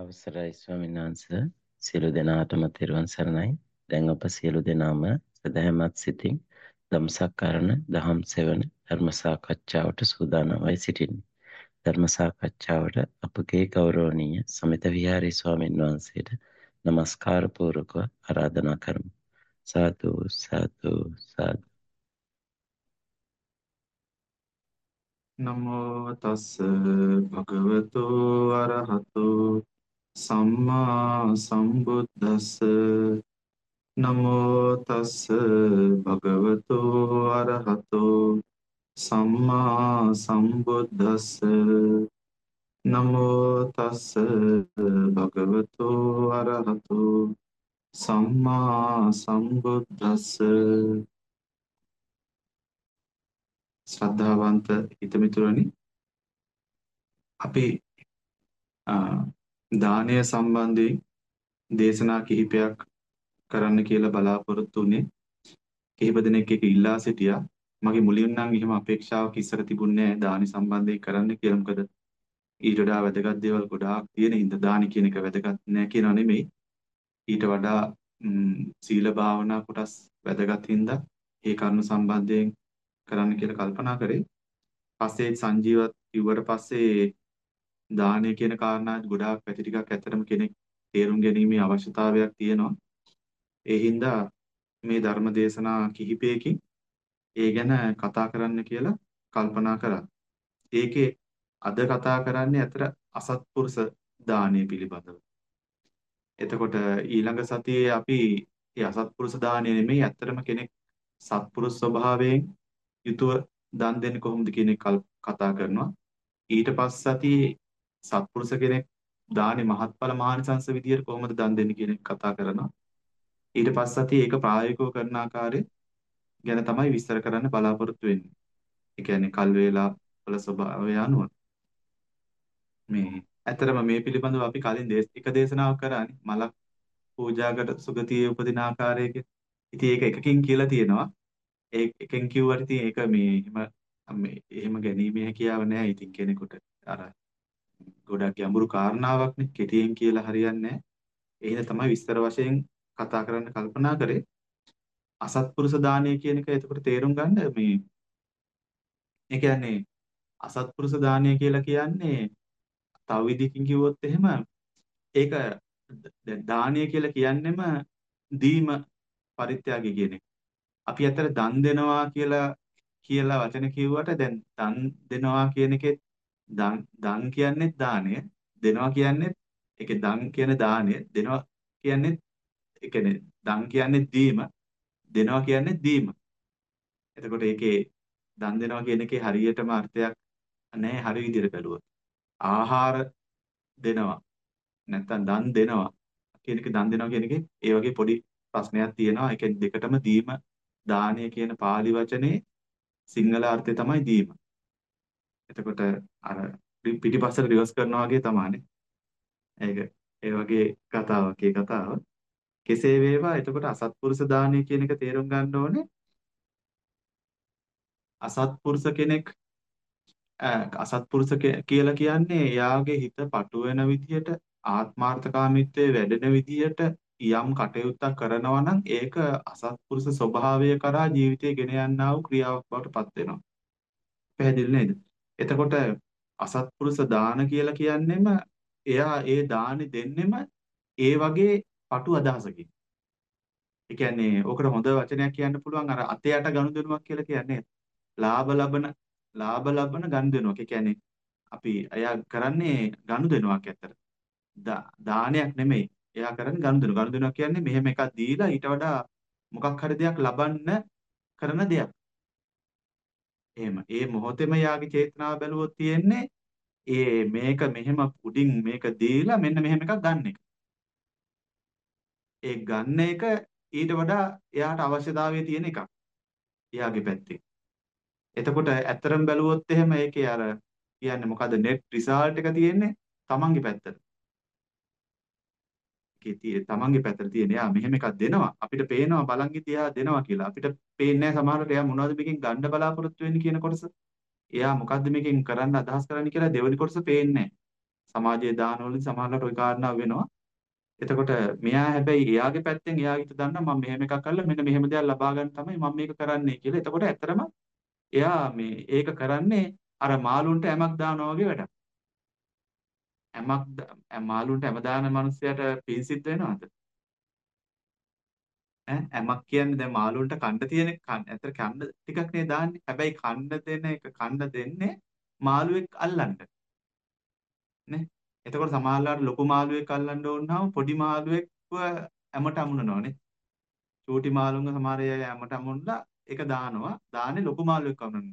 අවසරයි ස්වාමීන් වහන්සේ සියලු දෙනාටම තෙරුවන් සරණයි. දැන් අප සියලු දෙනාම සදහැමත් සිතින් ධම්සක්කරණ දහම් සෙවන ධර්ම සාකච්ඡාවට සූදානම්වයි සිටින්නේ. ධර්ම සාකච්ඡාවට අපගේ ගෞරවනීය සමිත විහාරී ස්වාමීන් වහන්සේට নমස්කාර පූර්වකව ආරාධනා කරමු. සාදු සාදු සාදු නමෝ තස් භගවතු අරහතු සම්මා සම්බුද්දස්ස. නමෝ තස් භගවතු අරහතු. සම්මා සම්බුද්දස්ස. නමෝ තස් භගවතු අරහතු. සම්මා සම්බුද්දස්ස. ශ්‍රද්ධාවන්ත හිතමිතුරනි අපි දානය සම්බන්ධයෙන් දේශනා කිහිපයක් කරන්න කියලා බලාපොරොත්තු වුණේ. කිහිප දෙනෙක් එක ඉල්ලා සිටියා. මගේ මුලින් නම් එහෙම අපේක්ෂාවක් ඉස්සර තිබුණේ නැහැ දානි සම්බන්ධයෙන් කරන්න කියලා. මොකද ඊට වඩා වැදගත් දේවල් ගොඩාක් තියෙන හින්දා දානි කියන එක වැදගත් නෑ කියනවා නෙමෙයි. ඊට වඩා සීල භාවනා කොටස් වැදගත් හින්දා ඒ කරුණු සම්බන්ධයෙන් කරන්න කියලා කල්පනා කරේ. පස්සේ සංජීවත් කිව්වට පස්සේ දානය කියන කාරණා ගොඩාක් පැති ටිකක් ඇත්තටම කෙනෙක් තේරුම් ගැනීමේ අවශ්‍යතාවයක් තියෙනවා ඒ හින්දා මේ ධර්ම දේශනා කිහිපයකින් ඒ ගැන කතා කරන්න කියලා කල්පනා කරා. ඒකේ අද කතා කරන්නේ අතර අසත්පුරුෂ දානය පිළිබඳව. එතකොට ඊළඟ සතියේ අපි මේ අසත්පුරුෂ දානය නෙමෙයි ඇත්තටම කෙනෙක් සත්පුරුෂ ස්වභාවයෙන් යුතුව දන් දෙන්නේ කොහොමද කියන එක කතා කරනවා. ඊට පස්ස සතියේ සත්පුරුෂ කෙනෙක් දානේ මහත්ඵල මහානිසංස විදියට කොහොමද දන් දෙන්නේ කියන එක කතා කරනවා. ඊට පස්ස සතියේ ඒක ප්‍රායෝගිකව කරන ආකාරය ගැන තමයි විස්තර කරන්න බලාපොරොත්තු වෙන්නේ. ඒ කියන්නේ කල් වේලා වල ස්වභාවය අනුව. මේ ඇතරම මේ පිළිබඳව අපි කලින් එක දේශනාවක් කරානේ මලක් පූජාකට සුගතියේ උපදින ආකාරයක. ඉතින් ඒක එකකින් කියලා තියෙනවා. ඒ එකෙන් කිව්වට ඉතින් ඒක මේ එහෙම මේ එහෙම ගැනීමේ හැකියාව නැහැ ඉතින් කෙනෙකුට. අර ගොඩක් ගැඹුරු කාරණාවක්නේ කෙටියෙන් කියලා හරියන්නේ නැහැ. එහෙනම් තමයි විස්තර වශයෙන් කතා කරන්න කල්පනා කරේ. අසත්පුරුෂ දානය කියන එක එතකොට තේරුම් ගන්න මේ ඒ කියන්නේ අසත්පුරුෂ දානය කියලා කියන්නේ තව විදිහකින් කිව්වොත් එහෙම ඒක දැන් දානය කියලා කියන්නෙම දීම පරිත්‍යාගය කියන එක. අපි අතර දන් දෙනවා කියලා කියලා වචන කිව්වට දැන් දන් දෙනවා කියන එකේ දන් දන් කියන්නේ දානය දෙනවා කියන්නේ ඒකේ දන් කියන දානය දෙනවා කියන්නේ ඒ කියන්නේ දන් කියන්නේ දීම දෙනවා කියන්නේ දීම. එතකොට ඒකේ දන් දෙනවා කියන එකේ හරියටම අර්ථයක් නැහැ හරි විදිහට බැලුවොත්. ආහාර දෙනවා නැත්නම් දන් දෙනවා කියන එක දන් දෙනවා කියන එකේ ඒ වගේ පොඩි ප්‍රශ්නයක් තියෙනවා. ඒ කියන්නේ දෙකටම දීම දානය කියන pāli වචනේ සිංහල අර්ථය තමයි දීම. එතකොට අර පිටිපස්සට රිවර්ස් කරනවා වගේ තමයිනේ. ඒක ඒ වගේ කතාවක් ඒ කතාව. කෙසේ වේවා එතකොට අසත්පුරුෂ දානය කියන එක තේරුම් ගන්න ඕනේ අසත්පුරුෂ කෙනෙක් අසත්පුරුෂ කියලා කියන්නේ එයාගේ හිත පටු වෙන විදියට ආත්මාර්ථකාමීත්වයේ වැඩෙන විදියට යම් කටයුත්තක් කරනවා නම් ඒක අසත්පුරුෂ ස්වභාවය කරා ජීවිතය ගෙන යන්නා වූ ක්‍රියාවක් බවට පත් වෙනවා. පැහැදිලි නේද? එතකොට අසත්පුරුෂ දාන කියලා කියන්නෙම එයා ඒ දානි දෙන්නෙම ඒ වගේ පටු අදහසකින්. ඒ කියන්නේ ඕකට හොඳ වචනයක් කියන්න පුළුවන් අර අතේ යට ගනුදෙනුවක් කියලා කියන්නේ ලාභ ලබන ලාභ ලබන ගනුදෙනුවක්. ඒ කියන්නේ අපි එයා කරන්නේ ගනුදෙනුවක් ඇත්තට. දානයක් නෙමෙයි. එයා කරන්නේ ගනුදෙනු. ගනුදෙනුවක් කියන්නේ මෙහෙම එකක් දීලා ඊට වඩා මොකක් හරි දෙයක් ලබන්න කරන දෙයක්. එහෙම. ඒ මොහොතේම යාගේ චේතනාව බැලුවොත් තියෙන්නේ ඒ මේක මෙහෙම උඩින් මේක දීලා මෙන්න මෙහෙම එකක් ගන්න එක. ඒ ගන්න එක ඊට වඩා එයාට අවශ්‍යතාවය තියෙන එකක්. එයාගේ පැත්තේ. එතකොට ඇත්තරම් බැලුවොත් එහෙම ඒකේ අර කියන්නේ මොකද්ද net result එක තියෙන්නේ තමන්ගේ පැත්තට. ඒකේ තමන්ගේ පැත්තට තියෙන එයා මෙහෙම එකක් දෙනවා අපිට පේනවා බලන් ඉතියා දෙනවා කියලා. අපිට පේන්නේ නැහැ සමහරවිට එයා මොනවද මේකෙන් ගන්න බලාපොරොත්තු වෙන්නේ කියන කොටස. එයා මොකද්ද මේකෙන් කරන්න අදහස් කරන්නේ කියලා දෙවෙනි කොටස පේන්නේ නැහැ. සමාජයේ දානවලදී සමහරවිට ওই කාරණා වෙනවා. එතකොට මෙයා හැබැයි එයාගේ පැත්තෙන් එයා හිත දන්නා මම මෙහෙම එකක් කරලා මෙන්න මෙහෙම දෙයක් ලබා ගන්න තමයි මම මේක කරන්නේ කියලා. එතකොට ඇත්තටම එයා මේ ඒක කරන්නේ අර මාළුන්ට ඇමක් දානවා වගේ වැඩක්. ඇමක් මාළුන්ට ඇම දාන මිනිස්සයාට පින් සිද්ධ වෙනවද? ඈ ඇමක් කියන්නේ දැන් මාළුන්ට කන්න තියෙන ඇත්තට කන්න ටිකක් නේ දාන්නේ. හැබැයි කන්න දෙන එක කන්න දෙන්නේ මාළුවෙක් අල්ලන්න. නේ? එතකොට සමහරවිට ලොකු මාළුවෙක් අල්ලන්න ඕනනම් පොඩි මාළුවෙක්ව ඇමට අමුණනවානේ. චූටි මාළුන්ව සමහර අය ඇමට අමුණලා ඒක දානවා. දාන්නේ ලොකු මාළුවෙක් අමුණන.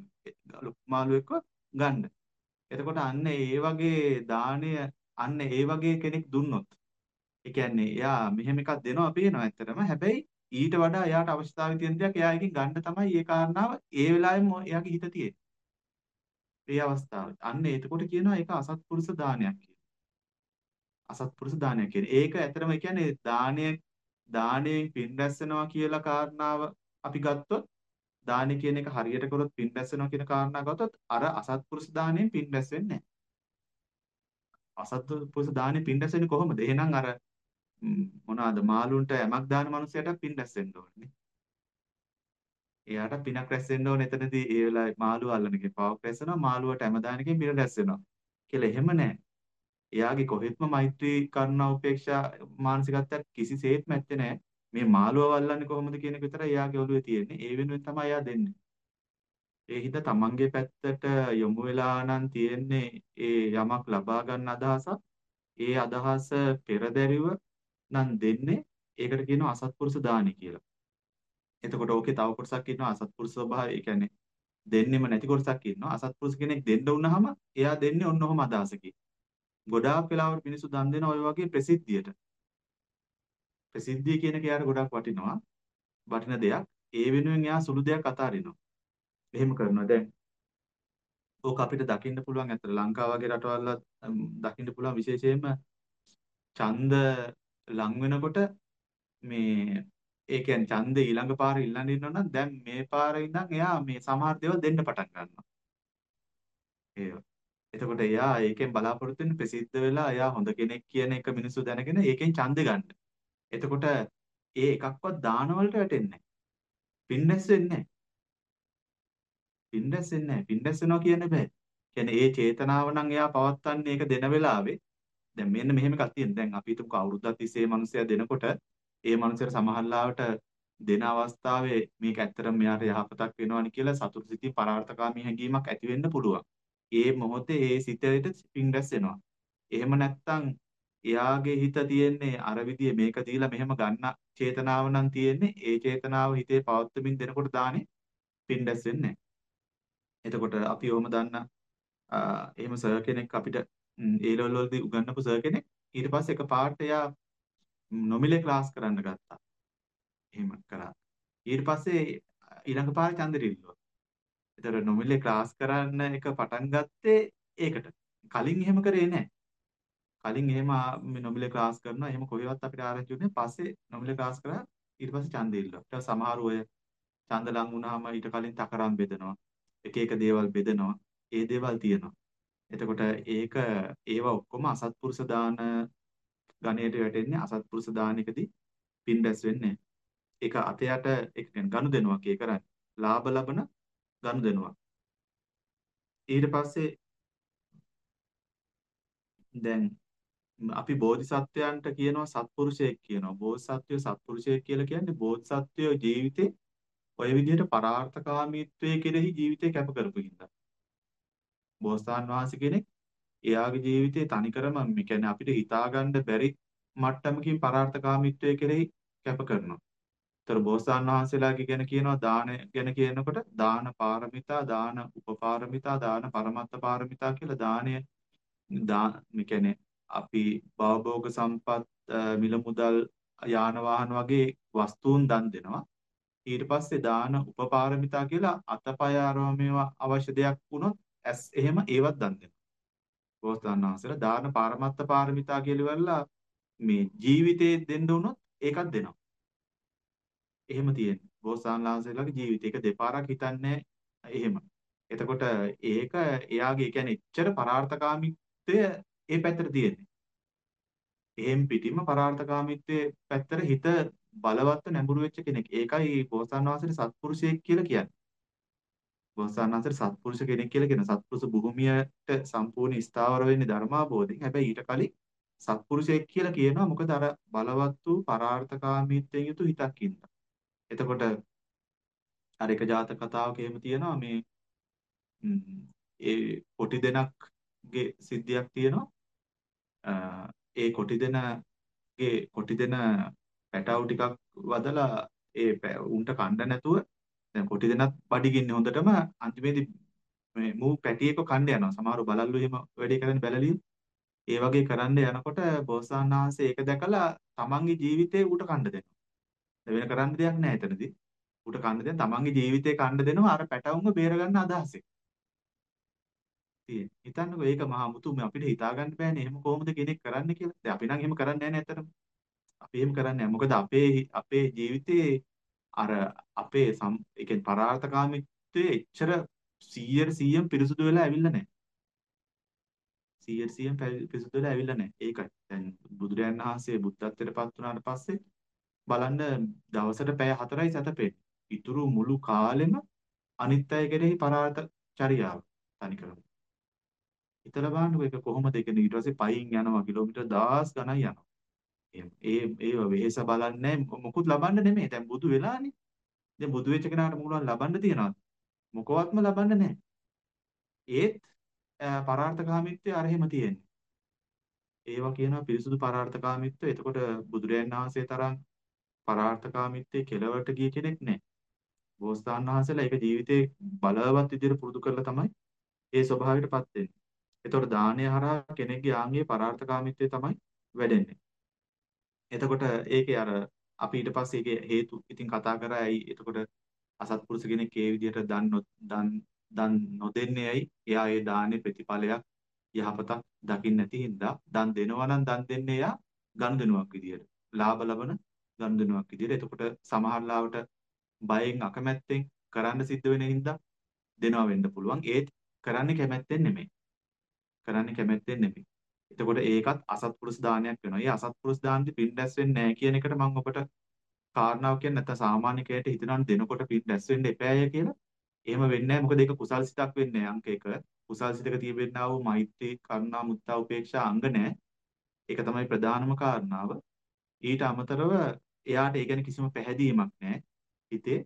ලොකු මාළුවෙක්ව ගන්න. එතකොට අන්න ඒ වගේ දාණය අන්න ඒ වගේ කෙනෙක් දුන්නොත් ඒ කියන්නේ එයා මෙහෙම එකක් දෙනවා පේනවා ඇත්තටම. හැබැයි ඊට වඩා එයාට අවශ්‍යතාවය තියෙන දෙයක් එයා එකෙන් ගන්න තමයි ඒ කාරණාව ඒ වෙලාවෙම එයාගේ හිත තියෙන්නේ. ඒ අවස්ථාවේ. අන්න එතකොට කියනවා ඒක අසත්පුරුෂ දානයක් කියලා. අසත්පුරුෂ දානයක් කියන්නේ. ඒක ඇත්තටම කියන්නේ දානය දාණයෙන් පින් රැස්සනවා කියලා කාරණාව අපි ගත්තොත් දානි කියන එක හරියට කරොත් පින් රැස් වෙනවා කියන කාරණා ගත්තොත් අර අසත්පුරුෂ දාණයෙන් පින් රැස් වෙන්නේ නැහැ. අසත්පුරුෂ දාණයෙන් පින් රැස් වෙන්නේ කොහොමද? එහෙනම් අර මොනවාද මාළුන්ට යමක් දාන මනුස්සයට පින් රැස් වෙන්න ඕනේ. එයාට පිනක් රැස් වෙන්න ඕනේ එතනදී ඒ වෙලාවේ මාළුව අල්ලනකේ පවක් රැස් වෙනවා මාළුවට හැම දානකේ පින රැස් වෙනවා කියලා එහෙම නැහැ. එයාගේ කොහෙත්ම මෛත්‍රී කරුණා උපේක්ෂා මානසිකත්වයක් කිසිසේත්ම ඇත්තේ නැහැ. මේ මාළුව අල්ලන්නේ කොහොමද කියන එක විතරයි එයාගේ ඔළුවේ තියෙන්නේ. ඒ වෙනුවෙන් තමයි එයා දෙන්නේ. ඒ හිත තමන්ගේ පැත්තට යොමු වෙලා නම් තියෙන්නේ ඒ යමක් ලබා ගන්න අදහසක්. ඒ අදහස පෙරදැරිව නම් දෙන්නේ ඒකට කියනවා අසත්පුරුෂ දානි කියලා. එතකොට ඕකේ තව කොටසක් ඉන්නවා අසත්පුරුෂ ස්වභාවය. ඒ කියන්නේ දෙන්නෙම නැති කොටසක් ඉන්නවා. අසත්පුරුෂ කෙනෙක් දෙන්න වුණාම එයා දෙන්නේ ඔන්න ඔහොම අදහසකින්. ගොඩාක් වෙලාවට මිනිස්සු දන් දෙන ඔය වගේ ප්‍රසිද්ධියට. ප්‍රසිද්ධිය කියන එක එයාට ගොඩක් වටිනවා. වටින දෙයක්. ඒ වෙනුවෙන් එයා සුළු දෙයක් අතාරිනවා. එහෙම කරනවා. දැන් ඕක අපිට දකින්න පුළුවන් අතර ලංකාව වගේ රටවල් දකින්න පුළුවන් විශේෂයෙන්ම ඡන්ද ලං වෙනකොට මේ ඒ කියන්නේ ඡන්දේ ඊළඟ පාර ඉල්ලන්න ඉන්නවා නම් දැන් මේ පාරේ ඉඳන් එයා මේ සමහර දේවල් දෙන්න පටන් ගන්නවා. ඒව. එතකොට එයා ඒකෙන් බලාපොරොත්තු වෙන ප්‍රසිද්ධ වෙලා එයා හොඳ කෙනෙක් කියන එක මිනිස්සු දැනගෙන ඒකෙන් ඡන්ද ගන්න. එතකොට ඒ එකක්වත් දාන වලට වැටෙන්නේ නැහැ. පින්නස් වෙන්නේ නැහැ. පින්නස් වෙන්නේ නැහැ. පින්නස් වෙනවා කියන්න බෑ. කියන්නේ ඒ චේතනාව නම් එයා පවත්වන්නේ ඒක දෙන වෙලාවේ දැන් මෙන්න මෙහෙම එකක් තියෙන. දැන් අපි හිතමුකෝ අවුරුද්දක් තිස්සේ මිනිස්සයා දෙනකොට ඒ මනුස්සයාට සමහරලාවට දෙන අවස්ථාවේ මේක ඇත්තටම මෙයාට යහපතක් වෙනවනි කියලා සතුටු සිතින් පරාර්ථකාමී හැඟීමක් ඇති වෙන්න පුළුවන්. ඒ මොහොතේ ඒ සිතේට පිං රැස් වෙනවා. එහෙම නැත්නම් එයාගේ හිත තියෙන්නේ අර විදිහේ මේක දීලා මෙහෙම ගන්න චේතනාව නම් තියෙන්නේ ඒ චේතනාව හිතේ පවත්වමින් දෙනකොට දාන්නේ පින් රැස් වෙන්නේ එතකොට අපි ඔහොම දන්න එහෙම සර් කෙනෙක් අපිට ඒ ලෙවල් වලදී උගන්වපු සර් කෙනෙක් ඊට පස්සේ එක පාට එයා නොමිලේ ක්ලාස් කරන්න ගත්තා. එහෙම කරා. ඊට පස්සේ ඊළඟ පාරේ ඡන්දෙට ඉල්ලුවා. ඒතර නොමිලේ ක්ලාස් කරන්න එක පටන් ගත්තේ ඒකට. කලින් එහෙම කරේ නැහැ. කලින් එහෙම මේ නොමිලේ ක්ලාස් කරනවා එහෙම කොහෙවත් අපිට ආරංචි වුණේ පස්සේ නොමිලේ ක්ලාස් කරා ඊට පස්සේ ඡන්දෙ ඉල්ලුවා. ඊට සමහර අය ඡන්ද ලං වුණාම ඊට කලින් තකරම් බෙදනවා. එක එක දේවල් බෙදනවා. ඒ දේවල් තියෙනවා. එතකොට ඒක ඒවා ඔක්කොම අසත්පුරුෂ දාන ගණයට වැටෙන්නේ අසත්පුරුෂ දානකදී පින් රැස් වෙන්නේ ඒක අතයට ඒක කියන්නේ ගනුදෙනුවක් ඒ කරන්නේ. ලාභ ලබන ගනුදෙනුවක්. ඊට පස්සේ දැන් අපි බෝධිසත්වයන්ට කියනවා සත්පුරුෂයෙක් කියනවා. බෝධිසත්වය සත්පුරුෂයෙක් කියලා කියන්නේ බෝධිසත්වය ජීවිතේ ඔය විදිහට පරාර්ථකාමීත්වයේ කෙරෙහි ජීවිතේ කැප කරපු හින්දා. බෝසතාන් වහන්සේ කෙනෙක් එයාගේ ජීවිතේ තනිකරම මේ කියන්නේ අපිට හිතාගන්න බැරි මට්ටමකින් පරාර්ථකාමීත්වයේ කෙරෙහි කැප කරනවා. ඒතර බෝසතාන් වහන්සේලාගේ ගැන කියනවා දාන ගැන කියනකොට දාන පාරමිතා, දාන උපපාරමිතා, දාන පරමත්ත පාරමිතා කියලා දානය මේ කියන්නේ අපි භවභෝග සම්පත් මිල මුදල් යාන වාහන වගේ වස්තුන් දන් දෙනවා. ඊට පස්සේ දාන උපපාරමිතා කියලා අතපය ආරෝමේවා අවශ්‍ය දෙයක් වුණොත් ඇස් එහෙම ඒවත් දන් දෙනවා. බෝසතාණන් වහන්සේලා දාන පාරමත්ත පාරමිතා කියලා ඉවරලා මේ ජීවිතේ දෙන්න උනොත් ඒකත් දෙනවා. එහෙම තියෙන්නේ. බෝසතාණන් වහන්සේලාගේ ජීවිතේ ඒක දෙපාරක් හිතන්නේ එහෙම. එතකොට ඒක එයාගේ කියන්නේ එච්චර පරාර්ථකාමීත්වය ඒ පැත්තට තියෙන්නේ. එහෙම් පිටින්ම පරාර්ථකාමීත්වයේ පැත්තට හිත බලවත්ව නැඹුරු වෙච්ච කෙනෙක්. ඒකයි බෝසතාණන් වහන්සේට සත්පුරුෂයෙක් කියලා කියන්නේ. බෝසතාණන් වහන්සේට සත්පුරුෂ කෙනෙක් කියලා කියන සත්පුරුෂ භූමියට සම්පූර්ණ ස්ථාවර වෙන්නේ ධර්මාභෝධයෙන්. හැබැයි ඊට කලින් සත්පුරුෂයෙක් කියලා කියනවා මොකද අර බලවත් වූ පරාර්ථකාමීත්වයෙන් යුතු හිතක් ඉන්නවා. එතකොට අර එක ජාතක කතාවක එහෙම තියෙනවා මේ ඒ කොටි දෙනක්ගේ සිද්ධියක් තියෙනවා. ඒ කොටි දෙනගේ කොටි දෙන පැටවු ටිකක් වදලා ඒ උන්ට කණ්ඩ නැතුව දැන් කොටි දෙනත් බඩගින්නේ හොඳටම අන්තිමේදී මේ මූ පැටියෙක කණ්ඩ යනවා. සමහරව බලල්ලු එහෙම වැඩේ කරන්නේ බැලලියු. ඒ වගේ කරන්න යනකොට බෝසතාණන් වහන්සේ ඒක දැකලා තමන්ගේ ජීවිතේ ඌට කණ්ඩ දෙනවා. වෙන කරන්න දෙයක් නැහැ එතනදී. ඌට කන්න දෙන තමන්ගේ ජීවිතේ කන්න දෙනවා අර පැටවුන්ව බේරගන්න අදහසෙන්. තියෙන. හිතන්නකෝ ඒක මහා මුතුම අපිට හිතා ගන්න බෑනේ එහෙම කොහොමද කෙනෙක් කරන්න කියලා. දැන් අපි නම් එහෙම කරන්නේ නැහැ නේ අපි එහෙම කරන්නේ නැහැ. මොකද අපේ අපේ ජීවිතේ අර අපේ ඒ කියන්නේ පරාර්ථකාමීත්වයේ එච්චර 100 100න් පිරිසුදු වෙලා ඇවිල්ලා නැහැ. 100 100න් පිරිසුදු වෙලා ඇවිල්ලා නැහැ. ඒකයි. දැන් බුදුරයන් වහන්සේ බුද්ධත්වයට පත් වුණාට පස්සේ බලන්න දවසට පැය 4යි සැතපෙන්නේ. ඉතුරු මුළු කාලෙම අනිත් අය කෙරෙහි පරාර්ථ චර්යාව තනිකරම. හිතලා බලන්නකෝ ඒක කොහොමද ඒක ඊට පස්සේ පයින් යනවා කිලෝමීටර් 10 ගණන් යනවා. ඒ ඒ වෙහෙස බලන්නේ මොකුත් ලබන්න නෙමෙයි. දැන් බුදු වෙලානේ. දැන් බුදු වෙච්ච කෙනාට මොනවද ලබන්න තියනවද? මොකවත්ම ලබන්න නැහැ. ඒත් පරාර්ථකාමීත්වය අර එහෙම තියෙන්නේ. ඒවා කියනවා පිරිසුදු පරාර්ථකාමීත්වය. එතකොට බුදුරයන් වහන්සේ තරම් පරාර්ථකාමීත්වයේ කෙලවරට ගිය කෙනෙක් නැහැ. බෝසතාණන් වහන්සේලා ඒක ජීවිතේ බලවත් විදිහට පුරුදු කරලා තමයි ඒ ස්වභාවයටපත් වෙන්නේ. එතකොට දානය හරහා කෙනෙක්ගේ ආංගයේ පරාර්ථකාමීත්වය තමයි වැඩෙන්නේ. එතකොට ඒකේ අර අපි ඊට පස්සේ ඒකේ හේතු ඉතින් කතා කරා ඇයි එතකොට අසත්පුරුෂ කෙනෙක් ඒ විදිහට දන් දන් දන් නොදෙන්නේ ඇයි? එයා ඒ දානේ ප්‍රතිඵලයක් යහපතක් දකින්න නැති හින්දා දන් දෙනවා නම් දන් දෙන්නේ එයා ගනුදෙනුවක් විදියට. ලාභ ලබන ගනුදෙනුවක් විදියට. එතකොට සමහර ලාවට බයෙන් අකමැත්තෙන් කරන්න සිද්ධ වෙන හින්දා දෙනවා වෙන්න පුළුවන්. ඒත් කරන්නේ කැමැත්තෙන් නෙමෙයි. කරන්නේ කැමැත්තෙන් නෙමෙයි. එතකොට ඒකත් අසත්පුරුෂ දානයක් වෙනවා. ඒ අසත්පුරුෂ දානෙදි පින් දැස් වෙන්නේ නැහැ කියන එකට මම ඔබට කාරණාව කියන්නේ නැත්නම් සාමාන්‍ය කයට හිතනවනේ දෙනකොට පින් දැස් වෙන්න එපාය කියලා. එහෙම වෙන්නේ නැහැ. මොකද ඒක කුසල් සිතක් වෙන්නේ අංක 1. කුසල් සිතක තියෙන්නා වූ මෛත්‍රී, කරුණා, මුත්තා, උපේක්ෂා අංග නැහැ. ඒක තමයි ප්‍රධානම කාරණාව. ඊට අමතරව එයාට ඒ ගැන කිසිම පැහැදීමක් නැහැ. හිතේ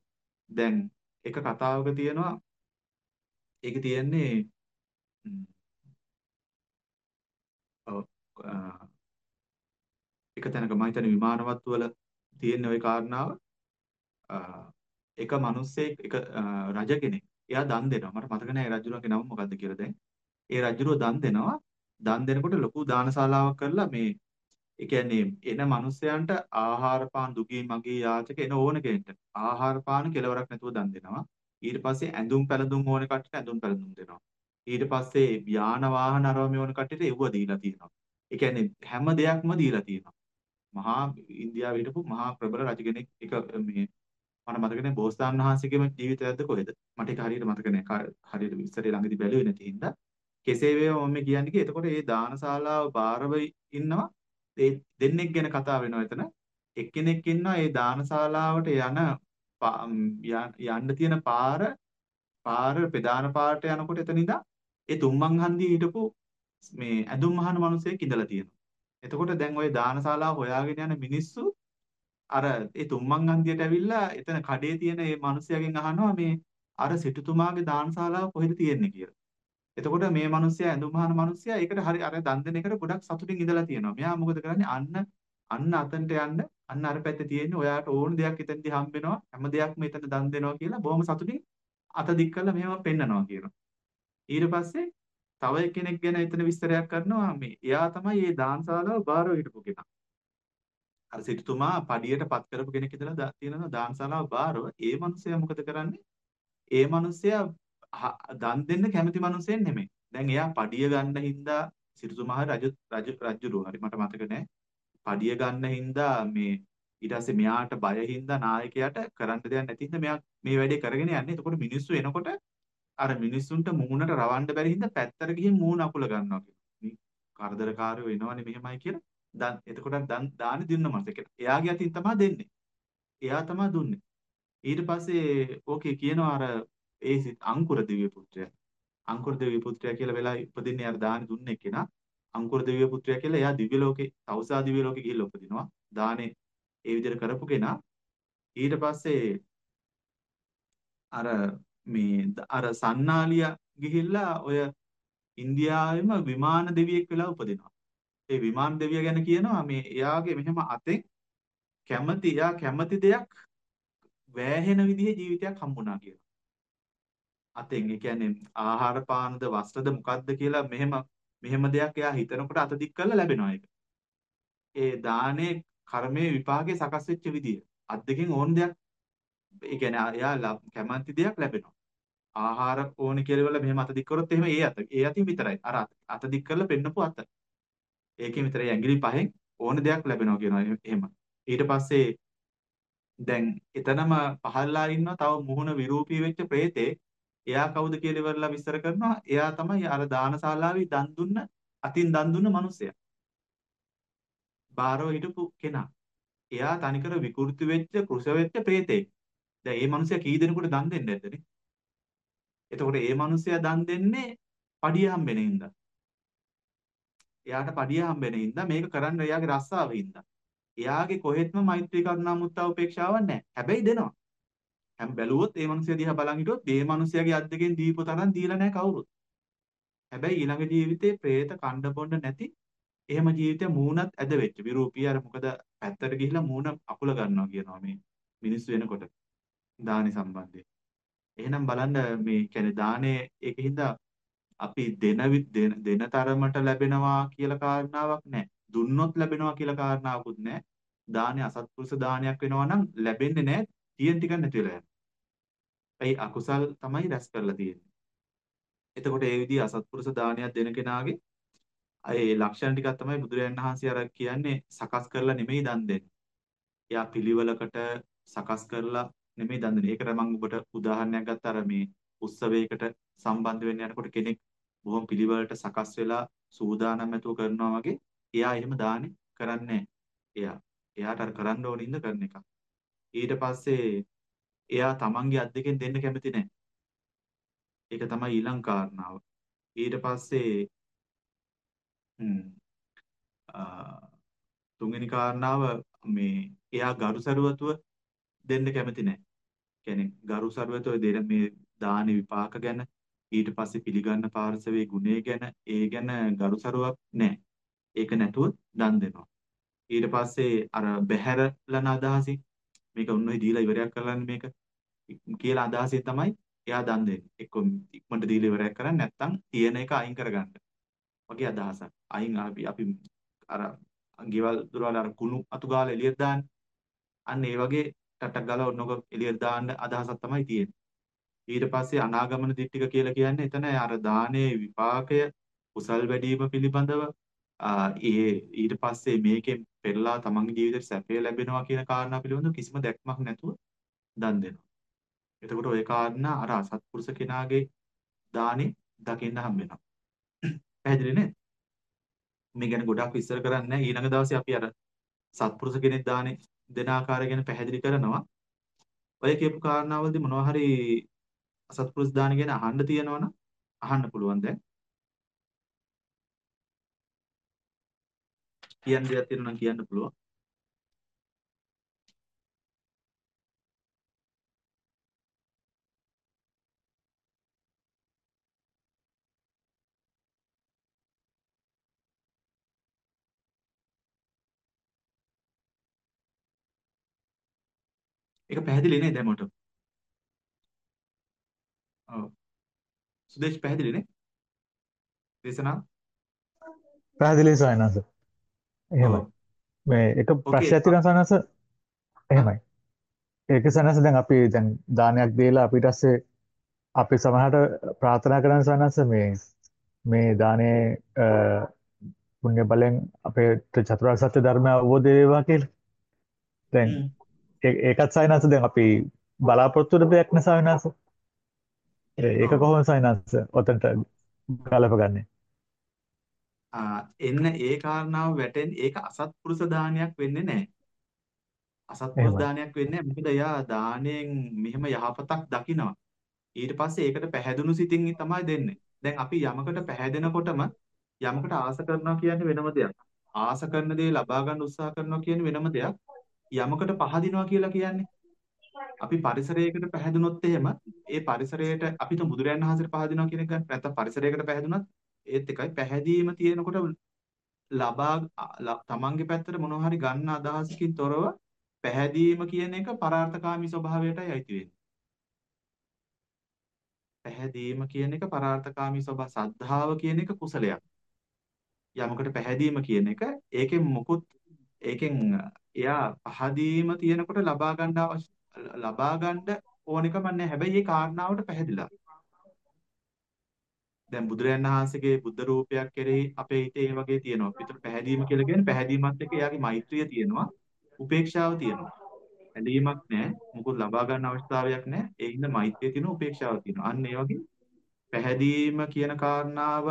දැන් එක කතාවක තියෙනවා ඒක තියෙන්නේ එක තැනක මම හිතන්නේ විමානවත් වල තියෙන ওই කාරණාව එක මිනිස්සෙක් එක රජ කෙනෙක් එයා දන් දෙනවා මට මතක නැහැ ඒ රජුලගේ නම මොකද්ද කියලා දැන් ඒ රජුරෝ දන් දෙනවා දන් දෙනකොට ලොකු දානශාලාවක් කරලා මේ ඒ කියන්නේ එන මිනිස්සයන්ට ආහාර පාන දුගී මගේ යාචක එන ඕන කෙනෙක්ට ආහාර පාන කෙලවරක් නැතුව දන් දෙනවා. ඊට පස්සේ ඇඳුම් පැළඳුම් ඕන කට්ටියට ඇඳුම් පැළඳුම් දෙනවා. ඊට පස්සේ යාන වාහන අරවම ඕන කට්ටියට ඒව දීලා තියෙනවා. ඒ කියන්නේ හැම දෙයක්ම දීලා තියෙනවා. මහා ඉන්දියාවේ හිටපු මහා ප්‍රබල රජ කෙනෙක් එක මේ මට මතක නැහැ බෝසතාණන් වහන්සේගේම ජීවිතයක්ද කොහෙද? මට ඒක හරියට මතක නැහැ හරියට විස්තරේ ළඟදී බැලුවේ නැති හින්දා. කෙසේ වේවා මම කියන්නේ එතකොට මේ දානශාලාව බාරව ඉන්නවා. ඒ දෙන්නෙක් ගැන කතා වෙනවා එතන. එක්කෙනෙක් ඉන්නවා. ඒ දානශාලාවට යන යන්න තියෙන පාර පාර ප්‍රධාන පාරට යනකොට එතන ඉඳන් ඒ තුම්මන් හන්දියේ හිටපු මේ ඇඳුම් මහන මිනිහෙක් ඉඳලා තියෙනවා. එතකොට දැන් ওই දානශාලාව හොයාගෙන යන මිනිස්සු අර ඒ තුම්මන් හන්දියට ඇවිල්ලා එතන කඩේ තියෙන මේ මිනිහයාගෙන් අහනවා මේ අර සිටුතුමාගේ දානශාලාව කොහෙද තියෙන්නේ කියලා. එතකොට මේ මිනිස්සයා ඇඳුම් අහන මිනිස්සයා ඒකට හරි අර දන් දෙන එකට ගොඩක් සතුටින් ඉඳලා තියෙනවා. මෙයා මොකද කරන්නේ? අන්න අන්න අතන්ට යන්න අන්න අර පැත්තේ තියෙන්නේ ඔයාට ඕන දෙයක් එතනදී හම්බ වෙනවා. හැම දෙයක්ම එතන දන් දෙනවා කියලා බොහොම සතුටින් අත දික් කරලා මෙහෙම පෙන්නනවා කියනවා. ඊට පස්සේ තව කෙනෙක් ගැන එතන විස්තරයක් කරනවා මේ එයා තමයි මේ දානශාලාව බාරව හිටපු කෙනා. අර සිටුතුමා පඩියට පත් කරපු කෙනෙක් ඉඳලා තියෙනවා දානශාලාව බාරව. ඒ මිනිසයා මොකද කරන්නේ? ඒ මිනිසයා දන් දෙන්න කැමති මිනිස්සෙන් නෙමෙයි. දැන් එයා පඩිය ගන්න හින්දා සිටුතුමා රජ රජ රජුරෝ හරි මට මතක නෑ. පඩිය ගන්න හින්දා මේ ඊට පස්සේ මෙයාට බය හින්දා නායකයාට කරන්න දෙයක් නැති හින්දා මෙයා මේ වැඩේ කරගෙන යන්නේ. එතකොට මිනිස්සු එනකොට අර මිනිස්සුන්ට මූණට රවන්න බැරි හින්දා පැත්තට ගිහින් මූණ අකුල ගන්නවා කරදරකාරයෝ වෙනවනේ මෙහෙමයි කියලා. දන් එතකොට දන් දානි දුන්න මනස. එයාගේ අතින් තමයි දෙන්නේ. එයා තමයි දුන්නේ. ඊට පස්සේ ඕකේ කියනවා අර ඒ අංකුර දිව්‍ය පුත්‍රයා. අංකුර දිව්‍ය පුත්‍රයා කියලා වෙලා ඉපදින්නේ අර දානි දුන්නේ කෙනා. අංකුර දිව්‍ය පුත්‍රයා කියලා එයා දිව්‍ය ලෝකේ, තවුසා දිව්‍ය ලෝකේ ගිහිල්ලා උපදිනවා. දානේ ඒ විදිහට කරපු කෙනා ඊට පස්සේ අර මේ අර සන්නාලියා ගිහිල්ලා ඔය ඉන්දියාවෙම විමාන දෙවියෙක් වෙලා උපදිනවා. ඒ විමාන දෙවියා ගැන කියනවා මේ එයාගේ මෙහෙම අතෙන් කැමති එයා කැමති දෙයක් වෑහෙන විදිහේ ජීවිතයක් හම්බුණා කියලා. අතෙන් ඒ කියන්නේ ආහාර පානද වස්ත්‍රද මොකද්ද කියලා මෙහෙම මෙහෙම දෙයක් එයා හිතනකොට අත දික් කරලා ලැබෙනවා ඒක. ඒ දානේ කර්මයේ විපාකේ සකස් වෙච්ච විදිය. අත් දෙකෙන් ඕන දෙයක් ඒ කියන්නේ එයා කැමති දෙයක් ලැබෙනවා. ආහාර ඕනි කියලා වල මෙහෙම අත දික් කරොත් එහෙම ඒ අත ඒ අතින් විතරයි. අර අත දික් කරලා පෙන්නපු අත. ඒකෙන් විතරයි ඇඟිලි පහෙන් ඕන දෙයක් ලැබෙනවා කියනවා එහෙම. ඊට පස්සේ දැන් එතනම පහළලා ඉන්නවා තව මුහුණ විරූපී වෙච්ච ප්‍රේතේ. එයා කවුද කියලා ඉවරලා විස්තර කරනවා. එයා තමයි අර දානශාලාවේ දන් දුන්න අතින් දන් දුන්න මිනිසයා. බාරව හිටපු කෙනා. එයා තනිකර විකෘති වෙච්ච කෘෂ වෙච්ච ප්‍රේතෙක්. දැන් මේ මිනිසයා කී දෙනෙකුට දන් දෙන්නේ නැද්දනේ? එතකොට මේ මිනිසයා දන් දෙන්නේ පඩිය හම්බෙන හින්දා. එයාට පඩිය හම්බෙන හින්දා මේක කරන්න එයාගේ රස්සාව හින්දා. එයාගේ කොහෙත්ම මෛත්‍රී කරුණා මුත්තා උපේක්ෂාවක් නැහැ. හැබැයි දෙනවා. හැම බැලුවොත් මේ මිනිසයා දිහා බලන් හිටියොත් මේ මිනිසයාගේ අත් දෙකෙන් දීපු තරම් දීලා නැහැ කවුරුත්. හැබැයි ඊළඟ ජීවිතේ പ്രേත කණ්ඩ බොණ්ඩ නැති එහෙම ජීවිතය මූණත් ඇද වෙච්ච විරූපී අර මොකද පැත්තට ගිහිල්ලා මූණ අකුල ගන්නවා කියනවා මේ මිනිස්සු වෙනකොට දානි සම්බන්ධයෙන්. එහෙනම් බලන්න මේ කියන්නේ දානේ ඒකින්ද අපි දෙන දෙන තරමට ලැබෙනවා කියලා කාරණාවක් නැහැ. දුන්නොත් ලැබෙනවා කියලා කාරණාවකුත් නැහැ. දානේ අසත්පුරුෂ දානයක් වෙනවා නම් ලැබෙන්නේ නැහැ. තියෙන ටික නැති වෙලා යනවා. ඒ අකුසල් තමයි රැස් කරලා තියෙන්නේ. එතකොට ඒ විදිහ අසත්පුරුෂ දානයක් දෙන කෙනාගේ ඒ ලක්ෂණ ටිකක් තමයි බුදුරජාණන් වහන්සේ අර කියන්නේ සකස් කරලා නෙමෙයි දන් දෙන්නේ. එයා පිළිවෙලකට සකස් කරලා නෙමෙයි දන් දෙන්නේ. ඒකට මම ඔබට උදාහරණයක් ගත්තා අර මේ උත්සවයකට සම්බන්ධ වෙන්න යනකොට කෙනෙක් බොහොම පිළිවෙලට සකස් වෙලා සූදානම් ඇතුව කරනවා වගේ එයා එහෙම දාන්නේ කරන්නේ එයා. එයාට අර කරන්න ඕන ඉඳ කරන එක. ඊට පස්සේ එයා තමන්ගේ අත් දෙකෙන් දෙන්න කැමති නැහැ. ඒක තමයි ඊළඟ කාරණාව. ඊට පස්සේ තුන්වෙනි කාරණාව මේ එයා ගරු සරුවතුව දෙන්න කැමති නැහැ. කියන්නේ ගරු සරුවතෝ දෙන මේ දාන විපාක ගැන ඊට පස්සේ පිළිගන්න පාර්ශවයේ ගුණය ගැන ඒ ගැන ගරු සරුවක් නැහැ. ඒක නැතුව දන් දෙනවා. ඊට පස්සේ අර බහැරලන අදහසින් මේක උන්වයි දීලා ඉවරයක් කරලන්නේ මේක කියලා අදහසින් තමයි එයා දන් දෙන්නේ. එක්ක ඉක්මනට දීලා ඉවරයක් කරන්නේ නැත්නම් තියෙන එක අයින් කරගන්න. වගේ අදහසක්. අයින් අපි අපි අර ගෙවල් දොරවල් අර කුණු අතු ගාලා එළියට දාන්නේ. අන්න ඒ වගේ ටටක් ගාලා ඔන්නක එළියට දාන්න අදහසක් තමයි තියෙන්නේ. ඊට පස්සේ අනාගමන දිට්ඨික කියලා කියන්නේ එතන අර දානයේ විපාකය කුසල් වැඩිම පිළිබඳව ඒ ඊට පස්සේ මේකෙන් පෙරලා තමන්ගේ ජීවිතේ සැපය ලැබෙනවා කියන කාරණා පිළිබඳව කිසිම දැක්මක් නැතුව දන් දෙනවා. එතකොට ওই කාරණා අර අසත්පුරුෂ කෙනාගේ දානේ දකින්න හම්බ වෙනවා. පැහැදිලි නේද? මේ ගැන ගොඩක් විස්තර කරන්නේ නැහැ. ඊළඟ දවසේ අපි අර සත්පුරුෂ කෙනෙක් දානේ දෙන ආකාරය ගැන පැහැදිලි කරනවා. ඔය කියපු කාරණාවලදී මොනවා හරි අසත්පුරුෂ දාන ගැන අහන්න තියෙනවනම් අහන්න පුළුවන් දැන්. කියන්න දෙයක් තියෙනවා නම් කියන්න පුළුවන්. ඒක පැහැදිලි නේද හැමෝටම? ඔව්. සුදේශ් පැහැදිලි නේ? දේශනා? පැහැදිලි සයනස. එහෙමයි. මේ එක ප්‍රශ්නයක් තියෙනවා සයනස. එහෙමයි. ඒක සයනස දැන් අපි දැන් දානයක් දීලා අපිට ඇස්සේ අපි සමහරට ප්‍රාර්ථනා කරන සයනස මේ මේ දානේ පුණ්‍ය බලෙන් අපේ චතුරාර්ය සත්‍ය ධර්මය අවබෝධ වේවා කියලා. දැන් ඒකත් සයිනස් දැන් අපි බලාපොරොත්තු වෙන දෙයක් නේ සයිනස්. ඒක කොහොමද සයිනස් ඔතනට ගලපගන්නේ? එන්න ඒ කාරණාව වැටෙන්නේ ඒක අසත්පුරුෂ දානයක් වෙන්නේ නැහැ. අසත්පුරුෂ. දානයක් වෙන්නේ නැහැ. මොකද එයා දාණයෙන් මෙහෙම යහපතක් දකිනවා. ඊට පස්සේ ඒකට පැහැදුණු සිතින් තමයි දෙන්නේ. දැන් අපි යමකට පැහැදෙනකොටම යමකට ආස කරනවා කියන්නේ වෙනම දෙයක්. ආස කරන දේ ලබා ගන්න උත්සාහ කරනවා කියන්නේ වෙනම දෙයක්. යමකට පහදිනවා කියලා කියන්නේ අපි පරිසරයකට පැහැදුනොත් එහෙම ඒ පරිසරයට අපි તો බුදුරයන් වහන්සේට පහදිනවා කියන එක ගන්න. නැත්නම් පරිසරයකට පැහැදුනත් ඒත් එකයි පැහැදීම තියෙනකොට ලබා තමන්ගේ පැත්තට මොනවා හරි ගන්න අදහසකින් තොරව පැහැදීම කියන එක පරාර්ථකාමී ස්වභාවයටයි අයිති වෙන්නේ. පැහැදීම කියන එක පරාර්ථකාමී ස්වභාව සද්ධාව කියන එක කුසලයක්. යමකට පැහැදීම කියන එක ඒකෙන් මොකුත් ඒකෙන් එයා පහදීම තියෙනකොට ලබා ගන්න ලබා ගන්න ඕනිකම නැහැ. හැබැයි මේ කාරණාවට පැහැදිලා. දැන් බුදුරයන් වහන්සේගේ බුද්ධ රූපයක් කෙරෙහි අපේ හිතේ ඒ වගේ තියෙනවා. පිටු පැහැදීම කියලා කියන්නේ පැහැදීමත් එක්ක එයාගේ මෛත්‍රිය තියෙනවා. උපේක්ෂාව තියෙනවා. ඇලීමක් නැහැ. මුකුත් ලබා ගන්න අවස්ථාවක් නැහැ. ඒ හින්දා මෛත්‍රිය තියෙනවා, උපේක්ෂාව තියෙනවා. අන්න ඒ වගේ පැහැදීම කියන කාරණාව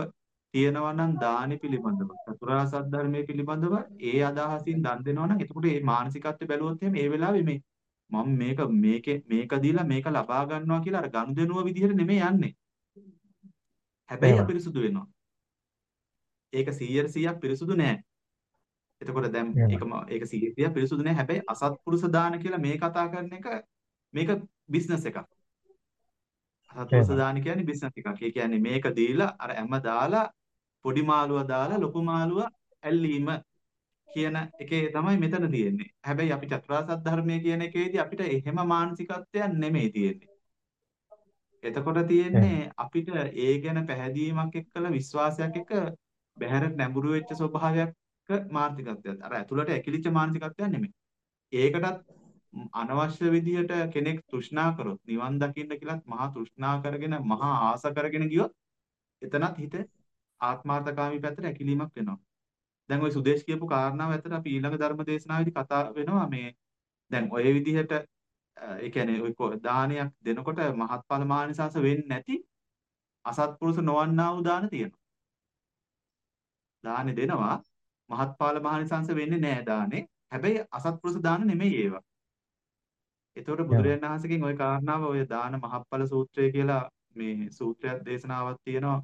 තියෙනවා නම් දානි පිළිබඳව චතුරාර්ය සත්‍ය ධර්මයේ පිළිබඳව ඒ අදහසින් දන් දෙනවා නම් එතකොට මේ මානසිකත්වය බැලුවොත් එහෙම ඒ වෙලාවේ මේ මම මේක මේකේ මේක දීලා මේක ලබා ගන්නවා කියලා අර ගනුදෙනුව විදිහට නෙමෙයි යන්නේ. හැබැයි අපිරිසුදු වෙනවා. ඒක 100 100ක් පිරිසුදු නෑ. එතකොට දැන් ඒකම ඒක 100 100ක් පිරිසුදු නෑ. හැබැයි අසත්පුරුෂ දාන කියලා මේ කතා කරන එක මේක බිස්නස් එකක්. අසත්පුරුෂ දාන කියන්නේ බිස්නස් එකක්. ඒ කියන්නේ මේක දීලා අර හැම දාලා පොඩි මාළුවා දාලා ලොකු මාළුවා ඇල්ලීම කියන එකේ තමයි මෙතන තියෙන්නේ. හැබැයි අපි චතුරාර්ය සත්‍ය ධර්මයේ කියන එකේදී අපිට එහෙම මානසිකත්වයක් නෙමෙයි තියෙන්නේ. එතකොට තියෙන්නේ අපිට ඒ ගැන පැහැදීමක් එක්කලා විශ්වාසයක් එක්ක බහැරට නැඹුරු වෙච්ච ස්වභාවයක් මානසිකත්වයක්. අර ඇතුළට ඇකිලිච්ච මානසිකත්වයක් නෙමෙයි. ඒකටත් අනවශ්‍ය විදිහට කෙනෙක් තෘෂ්ණා කරොත් නිවන් දකින්න කියලාත් මහා තෘෂ්ණා කරගෙන මහා ආස කරගෙන ගියොත් එතනත් හිත ආත්මාර්ථකාමී පැත්තට ඇකිලීමක් වෙනවා. දැන් ওই සුදේශ් කියපු කාරණාව ඇත්තට අපි ඊළඟ ධර්ම දේශනාවේදී කතා වෙනවා මේ දැන් ඔය විදිහට ඒ කියන්නේ ওই දානයක් දෙනකොට මහත්ඵල මානසංශ වෙන්නේ නැති අසත්පුරුෂ නොවන්නා වූ දාන තියෙනවා. දානේ දෙනවා මහත්ඵල මානසංශ වෙන්නේ නැහැ දානේ. හැබැයි අසත්පුරුෂ දාන නෙමෙයි ඒවා. එතකොට බුදුරජාණන් වහන්සේගෙන් ওই කාරණාව ඔය දාන මහත්ඵල සූත්‍රය කියලා මේ සූත්‍රයක් දේශනාවක් තියෙනවා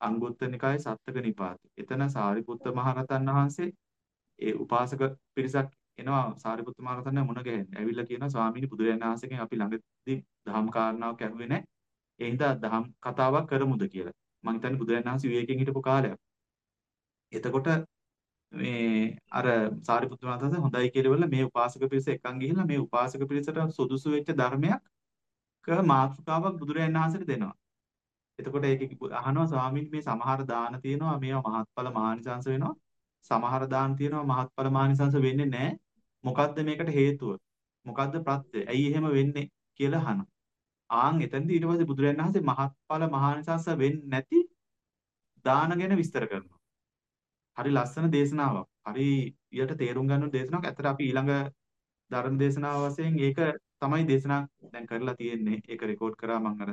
අංගුත්තර නිකායේ සත්තක නිපාතේ. එතන සාරිපුත්ත මහරහතන් වහන්සේ ඒ උපාසක පිරිසක් එනවා සාරිපුත්ත මහරහතන් මුණ ගැහෙන්න. ඇවිල්ලා කියනවා ස්වාමීනි බුදුරජාණන් වහන්සේගෙන් අපි ළඟදී දහම් කාරණාවක් ඇහුවේ නැහැ. ඒ හින්දා දහම් කතාවක් කරමුද කියලා. මං හිතන්නේ බුදුරජාණන් වහන්සේ විවේකයෙන් හිටපු කාලයක්. එතකොට මේ අර සාරිපුත්ත මහරහතන් හොඳයි කියලා මේ උපාසක පිරිස එකන් ගිහිල්ලා මේ උපාසක පිරිසට සුදුසු වෙච්ච ධර්මයක් ක මාතෘකාවක් බුදුරජාණන් වහන්සේට දෙනවා. එතකොට ඒක අහනවා ස්වාමීන් මේ සමහර දාන තියෙනවා මේවා මහත්ඵල මහානිසංස වෙනවා. සමහර දාන තියෙනවා මහත්ඵල මහානිසංස වෙන්නේ නැහැ. මොකද්ද මේකට හේතුව? මොකද්ද ප්‍රත්‍ය? ඇයි එහෙම වෙන්නේ කියලා අහනවා. ආන් එතනදී ඊට පස්සේ බුදුරජාණන් වහන්සේ මහත්ඵල මහානිසංස වෙන්නේ නැති දාන ගැන විස්තර කරනවා. හරි ලස්සන දේශනාවක්. හරි ඊට තේරුම් ගන්න දේශනාවක්. ඇත්තට අපි ඊළඟ ධර්ම දේශනාව වශයෙන් ඒක තමයි දේශනා දැන් කරලා තියෙන්නේ. ඒක රෙකෝඩ් කරා මම අර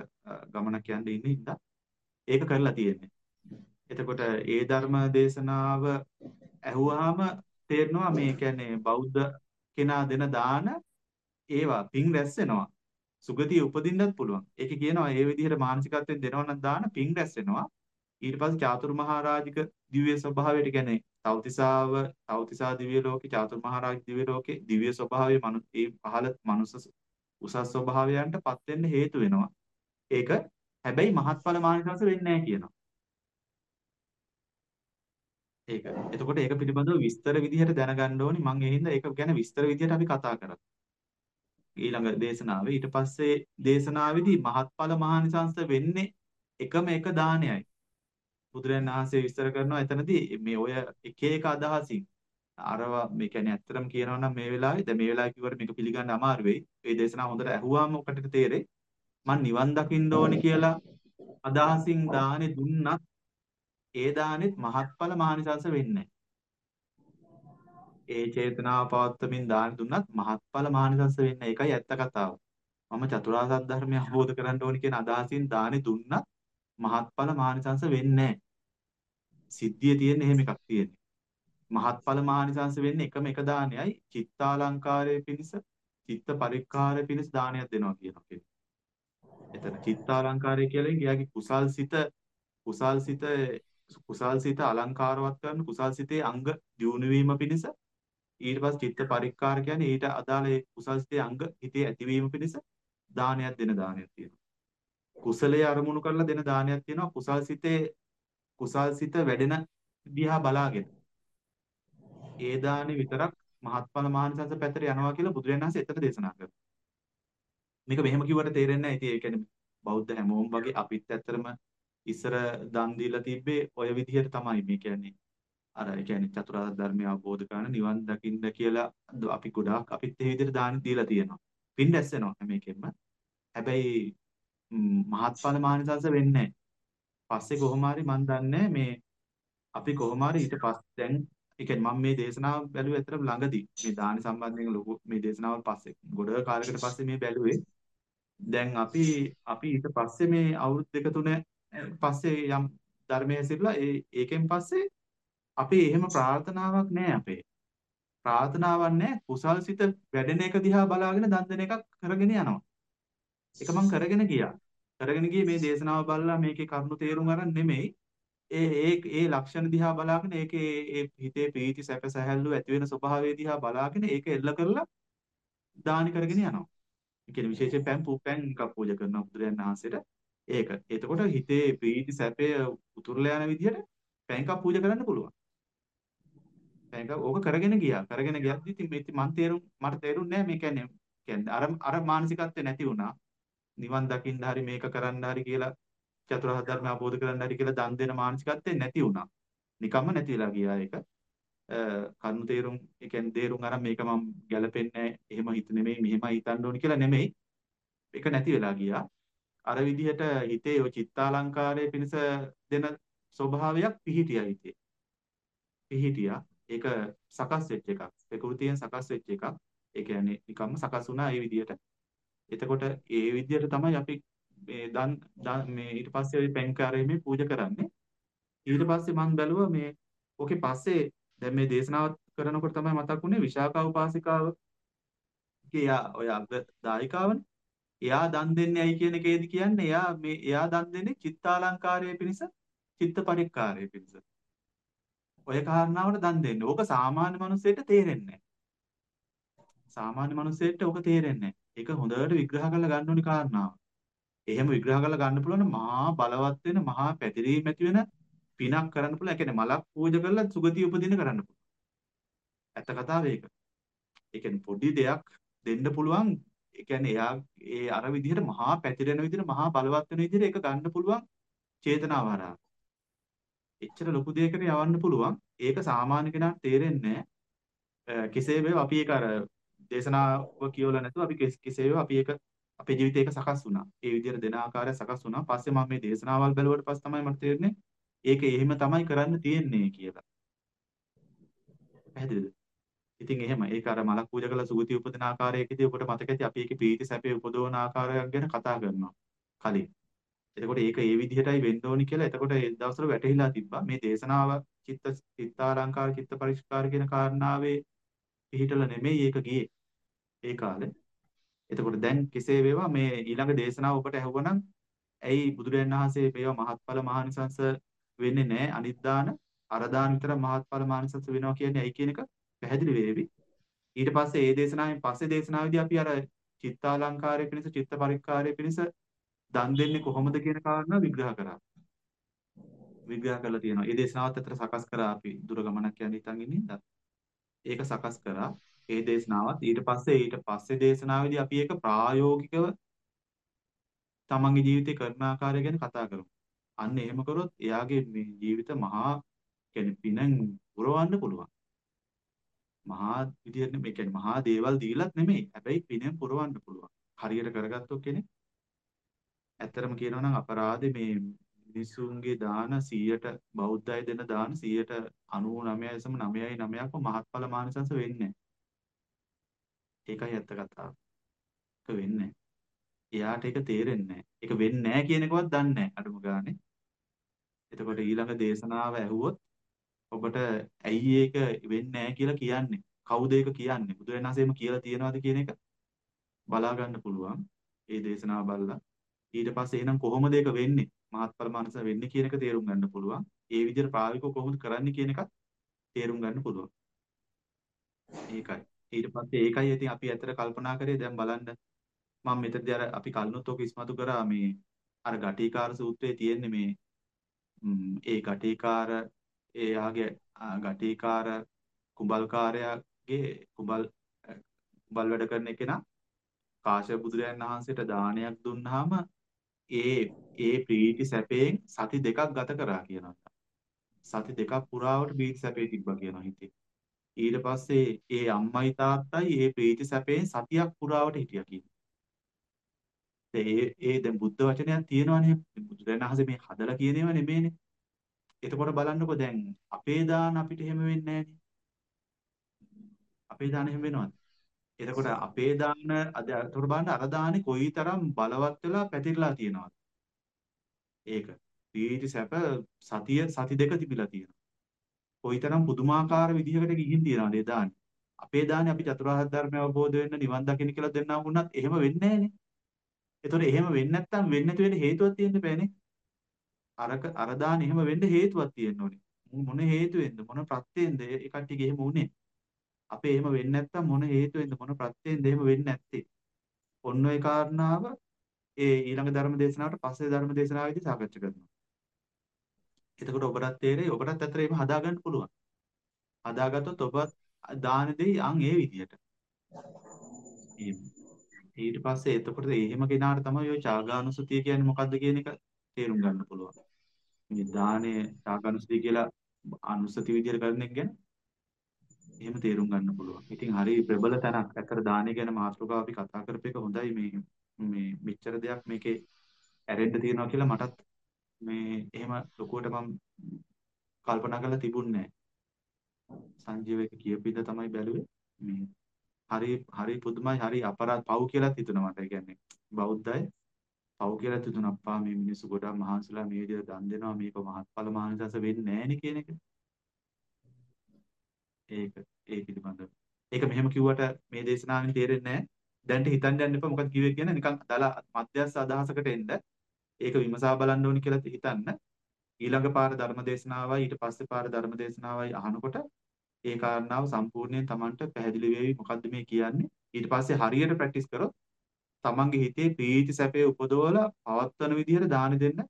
ගමනක් යන්න ඉන්නේ හින්දා. ඒක කරලා තියෙන්නේ. එතකොට ඒ ධර්ම දේශනාව ඇහුවාම තේරෙනවා මේ කියන්නේ බෞද්ධ කෙනා දෙන දාන ඒවා පිං රැස් වෙනවා. සුගතිය උපදින්නත් පුළුවන්. ඒකේ කියනවා ඒ විදිහට මානසිකත්වයෙන් දෙනවා නම් දාන පිං රැස් වෙනවා. ඊට පස්සේ චාතුරු මහරජික දිව්‍ය ස්වභාවයට කියන්නේ තවතිසාව තවතිසා දිව්‍ය ලෝකේ චාතුරු මහරජ දිව්‍ය ලෝකේ දිව්‍ය ස්වභාවයේ මනු ඒ පහළ මනුස්ස උසස් ස්වභාවයන්ට පත් වෙන්න හේතු වෙනවා. ඒක හැබැයි මහත්ඵල මානසිකස වෙන්නේ නැහැ කියනවා. ඒක. එතකොට ඒක පිළිබඳව විස්තර විදිහට දැනගන්න ඕනි. මම ඒ හින්දා ඒක ගැන විස්තර විදිහට අපි කතා කරා. ඊළඟ දේශනාවේ ඊට පස්සේ දේශනාවේදී මහත්ඵල මහානිසංස වෙන්නේ එකම එක දානයයි. බුදුරජාණන් වහන්සේ විස්තර කරනවා එතනදී මේ ඔය එක එක අදහසින් අරවා මේ කියන්නේ ඇත්තටම කියනවා නම් මේ වෙලාවේ දැන් මේ වෙලාවේ කිව්වට මේක පිළිගන්න අමාරු වෙයි. මේ දේශනාව හොඳට ඇහුවාම ඔකට තේරෙයි. මං නිවන් දකින්න ඕනි කියලා අදහසින් දානේ දුන්නත් ඒ දානෙත් මහත්ඵල මහානිසංස වෙන්නේ ඒ චේතනාව පවත්වමින් දාන දුන්නත් මහත්ඵල මහානිසංස වෙන්නේ. ඒකයි ඇත්ත කතාව. මම චතුරාර්ය සත්‍ය ධර්මය අවබෝධ කරගන්න ඕනි කියන අදහසින් දානේ දුන්නත් මහත්ඵල මහානිසංස වෙන්නේ සිද්ධිය තියෙන්නේ එහෙම එකක් තියෙන්නේ. මහත්ඵල මානිසංස වෙන්නේ එකම එක දානයයි චිත්තාලංකාරයේ පිණිස චිත්ත පරික්කාරයේ පිණිස දානයක් දෙනවා කියනවා කියන්නේ. එතන චිත්තාලංකාරය කියලා කියන්නේ කුසල් සිත කුසල් සිත කුසල් සිත අලංකාරවත් කරන කුසල් සිතේ අංග දියුණු වීම පිණිස ඊට පස්සේ චිත්ත පරික්කාර කියන්නේ ඊට අදාළ ඒ කුසල් සිතේ අංග හිතේ ඇතිවීම පිණිස දානයක් දෙන දානයක් තියෙනවා. කුසලයේ අරමුණු කරලා දෙන දානයක් තියෙනවා කුසල් සිතේ කුසල් සිත වැඩෙන දිහා බලාගෙන. ඒ දානේ විතරක් මහත්ඵල මහානිසංස පැත්තට යනවා කියලා බුදුරජාණන් වහන්සේ එතන දේශනා කරනවා. මේක මෙහෙම කිව්වට තේරෙන්නේ නැහැ. ඉතින් ඒ කියන්නේ බෞද්ධ හැමෝම වගේ අපිත් ඇත්තරම ඉස්සර දන් දීලා තිබ්බේ ඔය විදිහට තමයි. මේ කියන්නේ අර ඒ කියන්නේ චතුරාර්ය ධර්මය අවබෝධ කරගෙන නිවන් දකින්න කියලා අපි ගොඩාක් අපිත් ඒ විදිහට දාන දීලා තියෙනවා. පින් දැස්සෙනවා හැම එකෙම. හැබැයි මහත්ඵල මානසංශ වෙන්නේ පස්සේ කොහොම හරි මන් දන්නේ මේ අපි කොහොම හරි ඊට පස්සේ දැන් ඒ කියන්නේ මම මේ දේශනාව බැලුවේ ඇත්තටම ළඟදී. මේ දාන සම්බන්ධයෙන් ලොකු මේ දේශනාවල් පස්සේ. ගොඩ කාලයකට පස්සේ මේ බැලුවේ. දැන් අපි අපි ඊට පස්සේ මේ අවුරුදු දෙක තුන පස්සේ යම් ධර්මයේ සිරලා ඒ ඒකෙන් පස්සේ අපි එහෙම ප්‍රාර්ථනාවක් නැහැ අපේ. ප්‍රාර්ථනාවක් නැහැ. කුසල් සිත වැඩෙන එක දිහා බලාගෙන දන් දෙන එකක් කරගෙන යනවා. ඒක මම කරගෙන ගියා. කරගෙන ගියේ මේ දේශනාව බලලා මේකේ කරුණු තේරුම් අරන් නෙමෙයි ඒ ඒ ඒ ලක්ෂණ දිහා බලාගෙන ඒකේ ඒ හිතේ ප්‍රීති සැප සැහැල්ලු ඇති වෙන ස්වභාවය දිහා බලාගෙන ඒක එල්ල කරලා දානි කරගෙන යනවා. ඒ කියන්නේ විශේෂයෙන් පෑන් පූපෑන් එකක් පූජා කරනවා බුදුරයන් වහන්සේට. ඒක. එතකොට හිතේ ප්‍රීති සැපය උතුරලා යන විදිහට පෑන් එකක් පූජා කරන්න පුළුවන්. පෑන් එකක් ඕක කරගෙන ගියා. කරගෙන ගියද්දි ඉතින් මේ මන් තේරුම් මට තේරුන්නේ නැහැ මේ කියන්නේ කියන්නේ අර අර මානසිකත්වේ නැති වුණා. නිවන් දකින්න හරි මේක කරන්න හරි කියලා චතුරාර්ය ධර්ම අවබෝධ කරගන්න හරි කියලා දන් දෙන මානසිකත්වය නැති වුණා. නිකම්ම නැති වෙලා ගියා ඒක. කරුණු තේරුම් ඒ කියන්නේ තේරුම් අරන් මේක මම ගැලපෙන්නේ එහෙම හිත නෙමෙයි මෙහෙමයි හිතන්න ඕනි කියලා නෙමෙයි. ඒක නැති වෙලා ගියා. අර විදිහට හිතේ ඔය චිත්තාලංකාරයේ පිණිස දෙන ස්වභාවයක් පිහිටියා හිතේ. පිහිටියා. ඒක සකස් වෙච්ච එකක්. ප්‍රകൃතියෙන් සකස් වෙච්ච එකක්. ඒ කියන්නේ නිකම්ම සකස් වුණා ඒ විදිහට. එතකොට ඒ විදිහට තමයි අපි මේ දන් මේ ඊට පස්සේ ওই පෙන්කාරයේ පූජා කරන්නේ. ඊට පස්සේ මම බැලුවා මේ ඕකේ පස්සේ දැන් මේ දේශනාව කරනකොට තමයි මතක් වුනේ විශාකා උපාසිකාව කියා ඔය අග්ග දායිකාවනේ. එයා දන් දෙන්නේ ඇයි කියන එකේදී කියන්නේ එයා මේ එයා දන් දෙන්නේ චිත්තාලංකාරයේ පිණිස චිත්ත පරික්කාරයේ පිණිස. ඔය කාරණාවට දන් දෙන්නේ. ඕක සාමාන්‍ය මිනිස්සෙට තේරෙන්නේ නැහැ. සාමාන්‍ය මිනිස්සෙට ඕක තේරෙන්නේ නැහැ. ඒක හොඳට විග්‍රහ කරලා ගන්න ඕනි කාරණාව. එහෙම විග්‍රහ කරලා ගන්න පුළුවන් මහා බලවත් වෙන මහා පැතිරීම ඇති වෙන පිනක් කරන්න පුළුවන්. ඒ කියන්නේ මලක් පූජා කරලා සුගතිය උපදින කරන්න පුළුවන්. ඇත්ත කතාව ඒක. ඒ කියන්නේ පොඩි දෙයක් දෙන්න පුළුවන්. ඒ කියන්නේ එයා ඒ අර විදිහට මහා පැතිරෙන විදිහට මහා බලවත් වෙන විදිහට ඒක ගන්න පුළුවන් චේතනාව හරහා. එච්චර ලොකු දෙයකට යවන්න පුළුවන්. ඒක සාමාන්‍ය කෙනාට තේරෙන්නේ නැහැ. කෙසේ වේව අපි ඒක අර දේශනාව කියවලා නැතුව අපි කෙසේ වේව අපි ඒක අපේ ජීවිතේ ඒක සකස් වුණා. ඒ විදිහට දෙන ආකාරය සකස් වුණා. පස්සේ මම මේ දේශනාවල් බැලුවට පස්සේ තමයි මට තේරෙන්නේ ඒක එහෙම තමයි කරන්න තියෙන්නේ කියලා. පැහැදිලිද? ඉතින් එහෙම ඒක අර මලක් පූජා කරලා සුගති උපදින ආකාරයකදී ඔබට මතක ඇති අපි ඒකේ ප්‍රීති සැපේ උපදවන ආකාරයක් ගැන කතා කරනවා කලින්. එතකොට ඒක ඒ විදිහටයි වෙන්න ඕනි කියලා එතකොට ඒ දවස්වල වැටහිලා තිබ්බා. මේ දේශනාව චිත්ත චිත්තාලංකාර චිත්ත පරිස්කාර කියන කාරණාවේ පිහිටලා නෙමෙයි ඒක ගියේ. ඒ කාලේ. එතකොට දැන් කෙසේ වේවා මේ ඊළඟ දේශනාව ඔබට ඇහුවනම් ඇයි බුදුරජාණන් වහන්සේ මේවා මහත්ඵල මහානිසංස වෙන්නේ නැහැ අනිත් දාන අර දාන විතර මහත්ඵල මහානිසංස වෙනවා කියන්නේ ඇයි කියන එක පැහැදිලි වේවි. ඊට පස්සේ ඒ දේශනාවෙන් පස්සේ දේශනාවේදී අපි අර චිත්තාලංකාරය පිණිස චිත්ත පරික්කාරය පිණිස දන් දෙන්නේ කොහොමද කියන කාරණා විග්‍රහ කරා. විග්‍රහ කරලා තියෙනවා. ඒ දේශනාවත් අතර සකස් කරා අපි දුර ගමනක් යන හිතන් ඉන්නේ ඒක සකස් කරා. ඒ දේශනාවත් ඊට පස්සේ ඊට පස්සේ දේශනාවේදී අපි ඒක ප්‍රායෝගිකව තමන්ගේ ජීවිතේ කරන ආකාරය ගැන කතා කරමු. අන්න එහෙම කරොත් එයාගේ මේ ජීවිත මහා කියන්නේ පිනෙන් පුරවන්න පුළුවන්. මහා විදියට මේ කියන්නේ මහා දේවල් දීලත් නෙමෙයි. හැබැයි පිනෙන් පුරවන්න පුළුවන්. හරියට කරගත්තොත් කෙනෙක් ඇත්තරම කියනවා නම් අපරාධේ මේ මිනිසුන්ගේ දාන 100ට බෞද්ධය දෙන දාන 199.999ක්ම මහත්ඵල මානසංශ වෙන්නේ ඒකයි ඇත්ත කතාව. ඒක වෙන්නේ එයාට ඒක තේරෙන්නේ නැහැ. ඒක වෙන්නේ නැහැ කියන එකවත් දන්නේ නැහැ අඩුම ගානේ. එතකොට ඊළඟ දේශනාව ඇහුවොත් ඔබට ඇයි ඒක වෙන්නේ නැහැ කියලා කියන්නේ. කවුද ඒක කියන්නේ? බුදුරජාණන් වහන්සේම කියලා තියෙනවද කියන එක බලා ගන්න පුළුවන්. ඒ දේශනාව බලලා. ඊට පස්සේ එහෙනම් කොහොමද ඒක වෙන්නේ? මහත්ඵල මානස වෙන්නේ කියන එක තේරුම් ගන්න පුළුවන්. ඒ විදිහට ප්‍රායෝගිකව කොහොමද කරන්නේ කියන එකත් තේරුම් ගන්න පුළුවන්. ඒකයි. ඊට පස්සේ ඒකයි ඉතින් අපි ඇත්තට කල්පනා කරේ දැන් බලන්න මම මෙතනදී අර අපි කලිනුත් ඔක ඉස්මතු කරා මේ අර ගටිකාර සූත්‍රයේ තියෙන්නේ මේ ඒ ගටිකාර එයාගේ ගටිකාර කුඹල්කාරයාගේ කුඹල් කුඹල් වැඩ කරන කෙනා කාශ්‍යප බුදුරයන් වහන්සේට දානයක් දුන්නාම ඒ ඒ ප්‍රීති සැපයෙන් සති දෙකක් ගත කරා කියනවා. සති දෙකක් පුරාවට ප්‍රීති සැපේ තිබ්බා කියනවා හිතේ. ඊට පස්සේ ඒ අම්මයි තාත්තයි ඒ ප්‍රීති සැපයෙන් සතියක් පුරාවට හිටියා කියනවා. ඒ ඒ දැන් බුද්ධ වචනයක් තියෙනවනේ බුදුරජාණන් වහන්සේ මේ හදලා කියන ඒවා නෙමෙයිනේ. එතකොට බලන්නකෝ දැන් අපේ දාන අපිට එහෙම වෙන්නේ අපේ දාන එහෙම වෙනවද? එතකොට අපේ දාන අද එතකොට බලන්න අර දානේ කොයිතරම් බලවත් වෙලා පැතිරලා තියෙනවද? ඒක. පීටි සැප සතිය සති දෙක තිබිලා තියෙනවා. කොයිතරම් පුදුමාකාර විදිහකට ගිහින් තියනවද ඒ දානේ? අපේ දානේ අපි චතුරාර්ය ධර්මය අවබෝධ වෙන්න නිවන් දකින්න කියලා දෙන්නා වුණත් එහෙම වෙන්නේ නැහනේ. ඒතකොට එහෙම වෙන්නේ නැත්තම් වෙන්නේ නැති වෙන හේතුවක් තියෙන්න බෑනේ. අරක අර දාන එහෙම වෙන්න හේතුවක් තියෙන්න ඕනේ. මොන හේතුවෙන්ද මොන ප්‍රත්‍යෙන්ද ඒ කට්ටියගේ එහෙම උනේ? අපේ එහෙම වෙන්නේ නැත්තම් මොන හේතුවෙන්ද මොන ප්‍රත්‍යෙන්ද එහෙම වෙන්නේ නැත්තේ? ඔන්න ඔය කාරණාව ඒ ඊළඟ ධර්ම දේශනාවට පස්සේ ධර්ම දේශනාවේදී සාකච්ඡා කරනවා. එතකොට ඔබටත් තේරෙයි ඔබටත් ඇත්තට එහෙම හදාගන්න පුළුවන්. හදාගත්තොත් ඔබ දාන දෙයි අන් ඒ විදියට. ඊට පස්සේ එතකොට එහෙම කෙනාට තමයි ඔය චාගානුසතිය කියන්නේ මොකද්ද කියන එක තේරුම් ගන්න පුළුවන්. මේ දානේ චාගානුසතිය කියලා අනුසති විදියට කරන එක ගැන එහෙම තේරුම් ගන්න පුළුවන්. ඉතින් හරි ප්‍රබල තැනක්. ඇත්තට දානේ ගැන මාතෘකාව අපි කතා කරපේක හොඳයි මේ මේ මෙච්චර දෙයක් මේකේ ඇරෙන්න තියෙනවා කියලා මටත් මේ එහෙම ලොකුවට මම කල්පනා කරලා තිබුණේ නැහැ. සංජීව එක කියපිට තමයි බැලුවේ. මේ හරි හරි පුදුමයි හරි අපරාධ පව් කියලාත් හිතුණා මට. ඒ කියන්නේ බෞද්ධය පව් කියලාත් හිතුණා අප්පා මේ මිනිස්සු ගොඩක් මහන්සිලා මේ විදිහට දන් දෙනවා මේක මහත්ඵල මහන්සස වෙන්නේ නැහෙනේ කියන එක. ඒක ඒ පිළිබඳව. ඒක මෙහෙම කිව්වට මේ දේශනාවෙන් තේරෙන්නේ නැහැ. දැන්ට හිතන්න යන්න එපා මොකක්ද කිව්වේ කියන නිකන් දල මධ්‍යස්ථ අදහසකට එන්න. ඒක විමසා බලන්න ඕනි කියලා හිතන්න. ඊළඟ පාර ධර්ම දේශනාවයි ඊට පස්සේ පාර ධර්ම දේශනාවයි අහනකොට ඒ කාරණාව සම්පූර්ණයෙන් Tamanට පැහැදිලි වෙවි මොකද්ද මේ කියන්නේ ඊට පස්සේ හරියට ප්‍රැක්ටිස් කරොත් Tamanගේ හිතේ ප්‍රීති සැපේ උපදවලා පවත්වන විදිහට දාන දෙන්න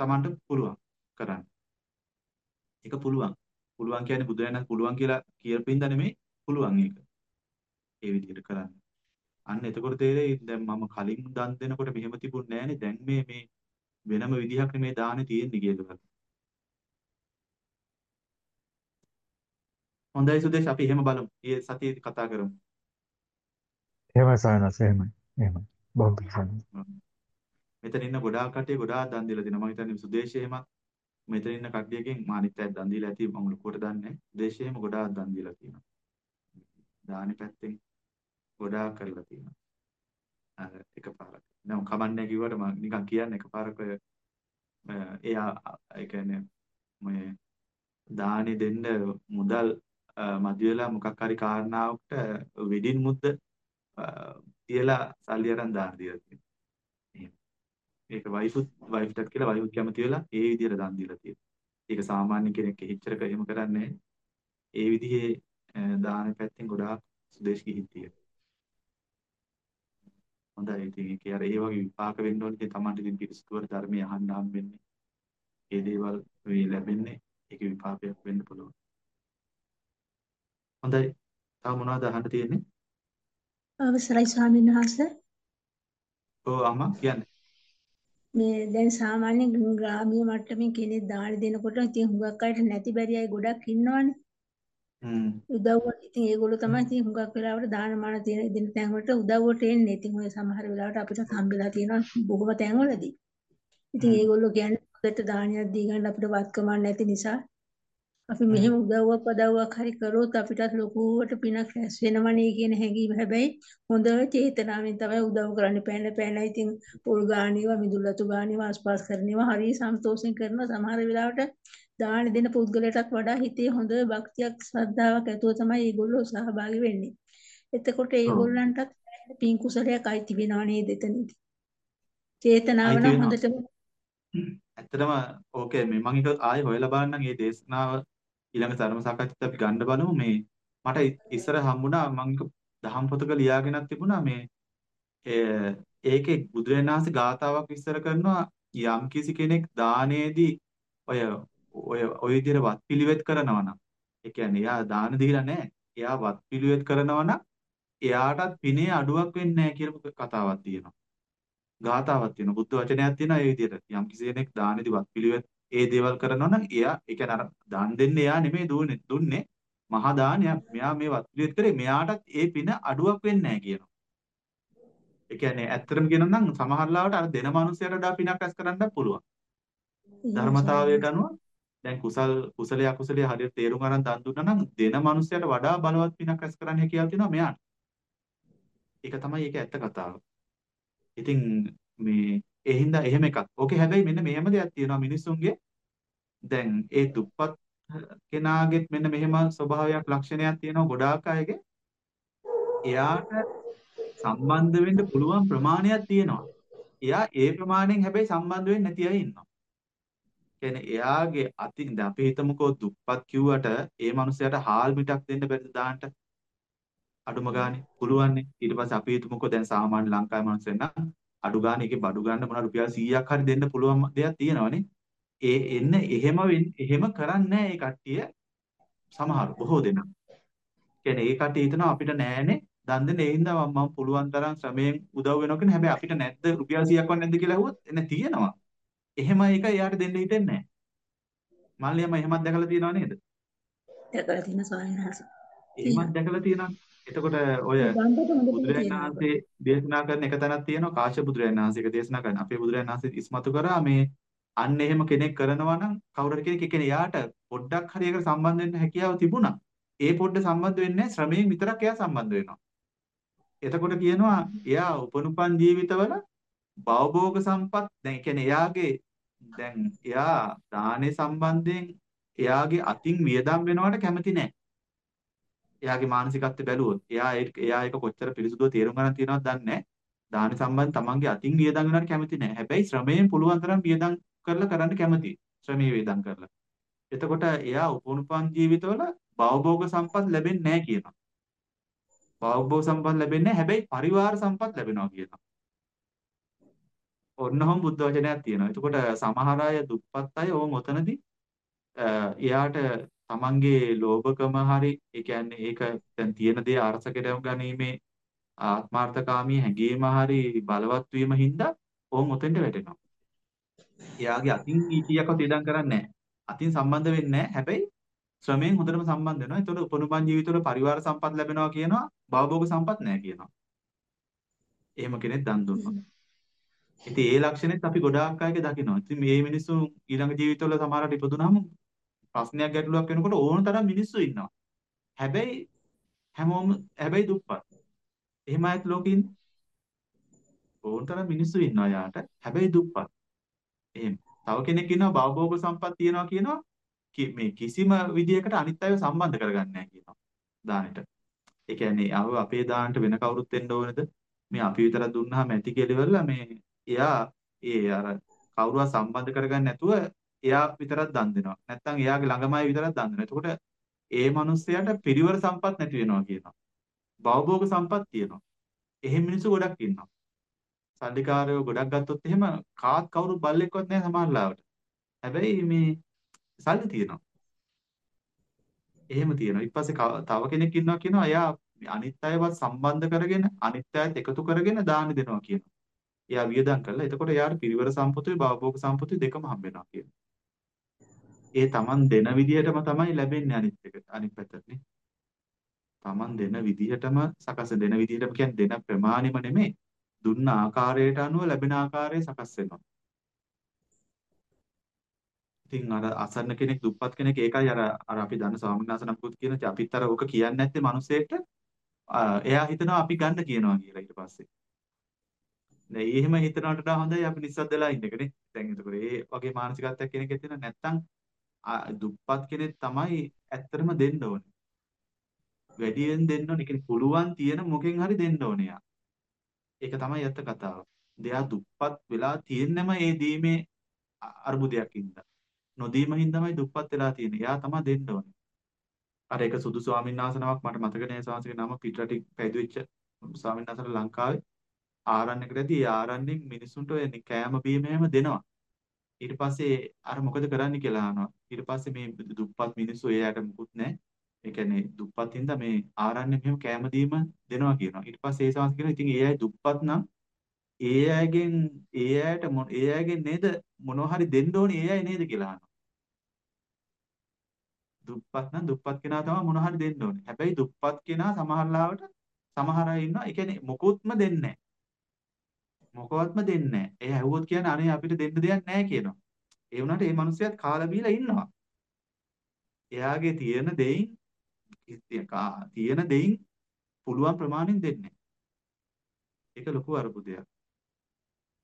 Tamanට පුළුවන් කරන්න. ඒක පුළුවන්. පුළුවන් කියන්නේ බුදුරජාණන් පුළුවන් කියලා කියපින්ද නෙමෙයි පුළුවන් ඒක. ඒ විදිහට කරන්න. අන්න එතකොට තේරෙයි දැන් මම කලින් දන් දෙනකොට මෙහෙම තිබුණ නෑනේ දැන් මේ මේ වෙනම විදිහක් නෙමේ දාන්නේ තියෙන්නේ කියලා. හොඳයි සුදේශ අපි එහෙම බලමු. ඊයේ සතියේ කතා කරමු. එහෙමයි සයනස් එහෙමයි. එහෙමයි. බොහොම පිළිසන්න. මෙතන ඉන්න ගොඩාක් කට්ටිය ගොඩාක් දන් දීලා දෙනවා. මම හිතන්නේ සුදේශ එහෙම මෙතන ඉන්න කට්ටියකින් මා අනිත් අය දන් දීලා ඇති මම ලොකුවට දන්නේ. සුදේශ එහෙම ගොඩාක් දන් දීලා තියෙනවා. දානි පැත්තෙන් ගොඩාක් කරලා තියෙනවා. අර එකපාරක්. නම් කමන්නේ කිව්වට මම නිකන් කියන්නේ එකපාරක එයා ඒ කියන්නේ මේ දානි දෙන්න මුදල් මදි වෙලා මොකක් හරි කාරණාවකට වෙඩින් මුද්ද තියලා සල්ලි අරන් දාන දීලා තියෙනවා. එහෙම. ඒක වයිෆුත් වයිෆ්ටත් කියලා වයිෆුත් කැමති වෙලා ඒ විදිහට දන් දීලා තියෙනවා. ඒක සාමාන්‍ය කෙනෙක් එච්චරක එහෙම කරන්නේ ඒ විදිහේ දාන පැත්තෙන් ගොඩාක් සුදේශ ගිහින් තියෙනවා. හොඳයි ඉතින් ඒක අර ඒ වගේ විපාක වෙන්න ඕනේ තමන්ට ඉතින් පිරිසිදුවර ධර්මය අහන්න හම්බෙන්නේ. ඒ දේවල් මේ ලැබෙන්නේ ඒකේ විපාකයක් වෙන්න පුළුවන්. හොඳයි. තව මොනවද අහන්න තියෙන්නේ? අවසරයි ස්වාමීන් වහන්සේ. ඔව් අම්මා කියන්නේ. මේ දැන් සාමාන්‍ය ග්‍රාමීය මට්ටමේ කෙනෙක් දාන දෙනකොට ඉතින් හුඟක් අයට නැති බැරි අය ගොඩක් ඉන්නවනේ. උදව්වට ඉතින් ඒගොල්ලෝ තමයි ඉතින් හුඟක් වෙලාවට දාන මාන තියෙන දෙන තැන් වලට උදව්වට එන්නේ. ඉතින් ඔය සමහර වෙලාවට අපිට හම්බෙලා තියෙනවා බොහොම තැන්වලදී. ඉතින් ඒගොල්ලෝ කියන්නේ හොඳට දානයක් දී ගන්න අපිට වත්කමක් නැති නිසා අපි මෙහෙම උදව්වක් පදව්වක් හරි කරොත් අපිටත් ලොකුවට පිනක් රැස් වෙනවනේ කියන හැඟීම. හැබැයි හොඳ චේතනාවෙන් තමයි උදව් කරන්න. පැන පැන ඉතින් පොල් ගානේවා මිදුල්ලතු ගානේවා ආස්පාස් කරනේවා හරි සන්තෝෂෙන් කරන සමහර වෙලාවට දාන දෙන පුද්ගලයාටත් වඩා හිතේ හොඳ භක්තියක් ශ්‍රද්ධාවක් ඇතුව තමයි ඒගොල්ලෝ සහභාගී වෙන්නේ. එතකොට ඒගොල්ලන්ටත් පින් කුසලයක් අයිති වෙනව නේද එතනදී. චේතනාව නම්. හොඳටම ඇත්තටම ඕකේ මේ මම එක ආයෙ හොයලා බලන්නම් මේ දේශනාව ඊළඟ ධර්ම සාකච්ඡාත් අපි ගන්න බලමු මේ මට ඉස්සර හම්බුණා මම දහම් පොතක ලියාගෙනත් තිබුණා මේ ඒකේ බුදුරජාණන් වහන්සේ ගාතාවක් විස්තර කරනවා යම් කිසි කෙනෙක් දානයේදී ඔය ඔය ඔය විදිහට වත් පිළිවෙත් කරනවා නම් ඒ කියන්නේ එයා දාන දීලා නැහැ. එයා වත් පිළිවෙත් කරනවා නම් එයාටත් පිනේ අඩුවක් වෙන්නේ නැහැ කියලා කතාවක් තියෙනවා. ගාතාවක් තියෙනවා. බුද්ධ වචනයක් තියෙනවා ඒ විදිහට යම් කිසි කෙනෙක් දානෙදි වත් පිළිවෙත් ඒ දේවල් කරනවා නම් එයා ඒ කියන්නේ අර දාන දෙන්නේ එයා නෙමෙයි දුන්නේ දුන්නේ මහා දානයක්. මෙයා මේ වත් පිළිවෙත් කරේ. මෙයාටත් ඒ පින අඩුවක් වෙන්නේ නැහැ කියනවා. ඒ කියන්නේ ඇත්තටම කියනවා නම් සමහර ලාවට අර දෙන මනුස්සයට වඩා පිනක් රැස් කරන්නත් පුළුවන්. ධර්මතාවයට අනුව දැන් කුසල් කුසලයේ අකුසලයේ හරියට තේරුම් අරන් දන් දුන්නා නම් දෙන මනුස්සයට වඩා බලවත් පිනක් රැස් කරන්න හැකියාව තියෙනවා මෙයාට ඒක තමයි ඒක ඇත්ත කතාව ඉතින් මේ ඒ හින්දා එහෙම එකක්. ඕකේ හැබැයි මෙන්න මෙහෙම දෙයක් තියෙනවා මිනිස්සුන්ගේ දැන් ඒ දුප්පත් කෙනාගෙත් මෙන්න මෙහෙම ස්වභාවයක් ලක්ෂණයක් තියෙනවා ගොඩාක් අයගේ. එයාට සම්බන්ධ වෙන්න පුළුවන් ප්‍රමාණයක් තියෙනවා. එයා ඒ ප්‍රමාණයෙන් හැබැයි සම්බන්ධ වෙන්නේ නැති අය ඉන්නවා. කියන්නේ එයාගේ අතින් දැන් අපි හිතමුකෝ දුප්පත් කිව්වට ඒ මනුස්සයාට හාල් මිටක් දෙන්න බැරිද දාන්නට? අඩුම ගානේ පුළුවන්නේ. ඊට පස්සේ අපි හිතමුකෝ දැන් සාමාන්‍ය ලංකාවේ මනුස්සයෙක් නම් අඩු ගානේ එකේ බඩු ගන්න මොනවා රුපියල් 100ක් හරි දෙන්න පුළුවන් දෙයක් තියෙනවනේ. ඒ එන්න එහෙම එහෙම කරන්නේ නැහැ ඒ කට්ටිය සමහර බොහෝ දෙනා. කියන්නේ ඒ කට්ටිය හිතනවා අපිට නෑනේ දන් දෙන්න ඒ හින්දා මම මම පුළුවන් තරම් ශ්‍රමයෙන් උදව් වෙනවා කියන හැබැයි අපිට නැද්ද රුපියල් 100ක් වත් නැද්ද කියලා අහුවොත් එන්න තියෙනවා. එහෙම එක එයාට දෙන්න හිතෙන්නේ නැහැ. මල්ලියම එහෙමත් දැකලා තියෙනව නේද? දැකලා තියෙන ස්වාමීන් වහන්සේ. එහෙමත් දැකලා තියෙනවා. එතකොට ඔය බුදුරජාණන්. වහන්සේ දේශනා කරන එක තැනක් තියෙනවා කාශ්‍යප බුදුරජාණන් වහන්සේක දේශනා කරන අපේ බුදුරජාණන් වහන්සේ ඉස්මතු කරා මේ අන්න එහෙම කෙනෙක් කරනවා නම් කවුරු කෙනෙක් කියන්නේ එයාට පොඩ්ඩක් හරි ඒකට සම්බන්ධ වෙන්න හැකියාව තිබුණා. ඒ පොඩ්ඩ සම්බන්ධ වෙන්නේ නැහැ ශ්‍රමයෙන් විතරක් එයා සම්බන්ධ වෙනවා. එතකොට කියනවා එයා උපනුපන් ජීවිතවල භවභෝග සම්පත් දැන් ඒ කියන්නේ එයාගේ දැන් එයා දානේ සම්බන්ධයෙන් එයාගේ අතින් වියදම් වෙනවට කැමති නැහැ. එයාගේ මානසිකත්වය බැලුවොත් එයා ඒක එයා ඒක කොච්චර පිරිසුදුව තේරුම් ගන්න තියෙනවද දන්නේ නැහැ. දාන සම්බන්ධ තමන්ගේ අතින් වියදම් වෙනවට කැමති නැහැ. හැබැයි ශ්‍රමයෙන් පුළුවන් තරම් වියදම් කරලා කරන්න කැමතියි. ශ්‍රමයේ වියදම් කරලා. එතකොට එයා උපනුපන් ජීවිතවල භවභෝග සම්පත් ලැබෙන්නේ නැහැ කියනවා. භවභෝග සම්පත් ලැබෙන්නේ නැහැ. හැබැයි පරිවාර සම්පත් ලැබෙනවා කියනවා. ඔන්නහම බුද්ධ වචනයක් තියෙනවා. එතකොට සමහර අය දුප්පත් අය ඕන් ඔතනදී එයාට තමන්ගේ ලෝභකම හරි ඒ කියන්නේ ඒක දැන් තියෙන දේ අරස කෙරව ගැනීමේ ආත්මార్థකාමී හැඟීම හරි බලවත් වීම හින්දා ඕන් ඔතෙන්ට වැටෙනවා. එයාගේ අතින් ඊටියක්වත් ඉඩම් කරන්නේ නැහැ. අතින් සම්බන්ධ වෙන්නේ නැහැ. හැබැයි ශ්‍රමයෙන් හොඳටම සම්බන්ධ වෙනවා. ඒතකොට උපනුපන් ජීවිතවල පරිවාර සම්පත් ලැබෙනවා කියනවා. භවභෝග සම්පත් නැහැ කියනවා. එහෙම කෙනෙක් දන් දුන්නා. ඉතින් ඒ ලක්ෂණෙත් අපි ගොඩාක් අයගේ දකිනවා. ඉතින් මේ මිනිස්සු ඊළඟ ජීවිතවල සමහරට ඉපදුනහම ප්‍රශ්නයක් ගැටලුවක් වෙනකොට ඕන තරම් මිනිස්සු ඉන්නවා. හැබැයි හැමෝම හැබැයි දුප්පත්. එහෙම අයත් ලෝකෙ ඉන්නේ. ඕන තරම් මිනිස්සු ඉන්නවා යාට. හැබැයි දුප්පත්. එහෙම. තව කෙනෙක් ඉන්නවා භවභෝග සම්පත් තියනවා කියනවා මේ කිසිම විදියකට අනිත් අයව සම්බන්ධ කරගන්නේ නැහැ කියනවා. දානෙට. ඒ කියන්නේ අව අපේ දානට වෙන කවුරුත් දෙන්න ඕනේද? මේ අපි විතරක් දුන්නාම ඇති කියලා මේ එයා ඒ අර කවුරුවත් සම්බන්ධ කරගන්න නැතුව එයා විතරක් දන් දෙනවා. නැත්නම් එයාගේ ළඟමයි විතරක් දන් දෙනවා. එතකොට ඒ මිනිස්සයාට පිරිවර සම්පත් නැති වෙනවා කියනවා. භවභෝග සම්පත් තියෙනවා. එහෙම මිනිස්සු ගොඩක් ඉන්නවා. සල්ලිකාරයෝ ගොඩක් ගත්තොත් එහෙම කාත් කවුරු බල්ලෙක්වත් නැහැ සමහරලාවට. හැබැයි මේ සල්ලි තියෙනවා. එහෙම තියෙනවා. ඊට පස්සේ තව කෙනෙක් ඉන්නවා කියනවා එයා අනිත් අයවත් සම්බන්ධ කරගෙන අනිත් අයත් එකතු කරගෙන දාන දෙනවා කියනවා. එයා වියදම් කරලා එතකොට එයාට පිරිවර සම්පතුයි භවභෝග සම්පතුයි දෙකම හම්බ වෙනවා කියනවා. ඒ Taman දෙන විදිහටම තමයි ලැබෙන්නේ අනිත් එක අනිත් පැත්තට නේ. Taman දෙන විදිහටම සකස් දෙන විදිහටම කියන්නේ දෙන ප්‍රමාණෙම නෙමෙයි. දුන්න ආකාරයට අනුව ලැබෙන ආකාරය සකස් වෙනවා. ඉතින් අර අසරණ කෙනෙක් දුප්පත් කෙනෙක් ඒකයි අර අර අපි දන්න ස්වාමීන් වහන්සේ නමකුත් කියන ඉතින් අපිත් අර ඕක කියන්නේ නැත්තේ මිනිස්සෙට එයා හිතනවා අපි ගන්න කියනවා කියලා ඊට පස්සේ. දැන් එහෙම හිතනවට වඩා හොඳයි අපි නිස්සද්ද වෙලා ඉන්න එකනේ. දැන් එතකොට ඒ වගේ මානසිකත්වයක් කෙනෙක් ඇත්තේ නැත්නම් දුප්පත් කෙනෙක් තමයි ඇත්තටම දෙන්න ඕනේ. වැඩියෙන් දෙන්න ඕනේ. කියන්නේ පුළුවන් තියෙන මොකෙන් හරි දෙන්න ඕනේ යා. ඒක තමයි ඇත්ත කතාව. දෙයා දුප්පත් වෙලා තියෙන්නම ඒ දීමේ අර්බුදයක් ඉඳලා. නොදීම හින්දාමයි දුප්පත් වෙලා තියෙන්නේ. එයා තමයි දෙන්න ඕනේ. අර එක සුදු ස්වාමීන් වහන්සේ නමක් මට මතක නෑ ස්වාමීන්ගේ නම පිටරටින් පැවිදිච්ච ස්වාමීන් වහන්සේලා ලංකාවේ ආරණ්‍යකටදී ඒ ආරණ්‍යෙන් මිනිසුන්ට ඔය කෑම බීම එහෙම දෙනවා. ඊට පස්සේ අර මොකද කරන්න කියලා අහනවා. ඊට පස්සේ මේ දුප්පත් මිනිස්සු එයාට මුකුත් නැහැ. ඒ කියන්නේ දුප්පත් හින්දා මේ ආරණ්‍ය මෙහෙම කෑම දීම දෙනවා කියනවා. ඊට පස්සේ ඒ සාංශ කියනවා ඉතින් ඒ අය දුප්පත් නම් ඒ අයගෙන් ඒ අයට ඒ අයගෙන් නේද මොනවා හරි දෙන්න ඕනේ ඒ අය නේද කියලා අහනවා. දුප්පත් නම් දුප්පත් කෙනා තමයි මොනවා හරි දෙන්න ඕනේ. හැබැයි දුප්පත් කෙනා සමහර ලාවට සමහර අය ඉන්නවා. ඒ කියන්නේ මොකොත්ම දෙන්නේ නැහැ. මොකවත්ම දෙන්නේ නැහැ. ඒ ඇහුවොත් කියන්නේ අනේ අපිට දෙන්න දෙයක් නැහැ කියනවා. ඒ වුණාට මේ මිනිස්සයාත් කාලා බීලා ඉන්නවා. එයාගේ තියෙන දෙයින් තියෙන දෙයින් පුළුවන් ප්‍රමාණයෙන් දෙන්නේ. ඒක ලොකු අරුබුදයක්.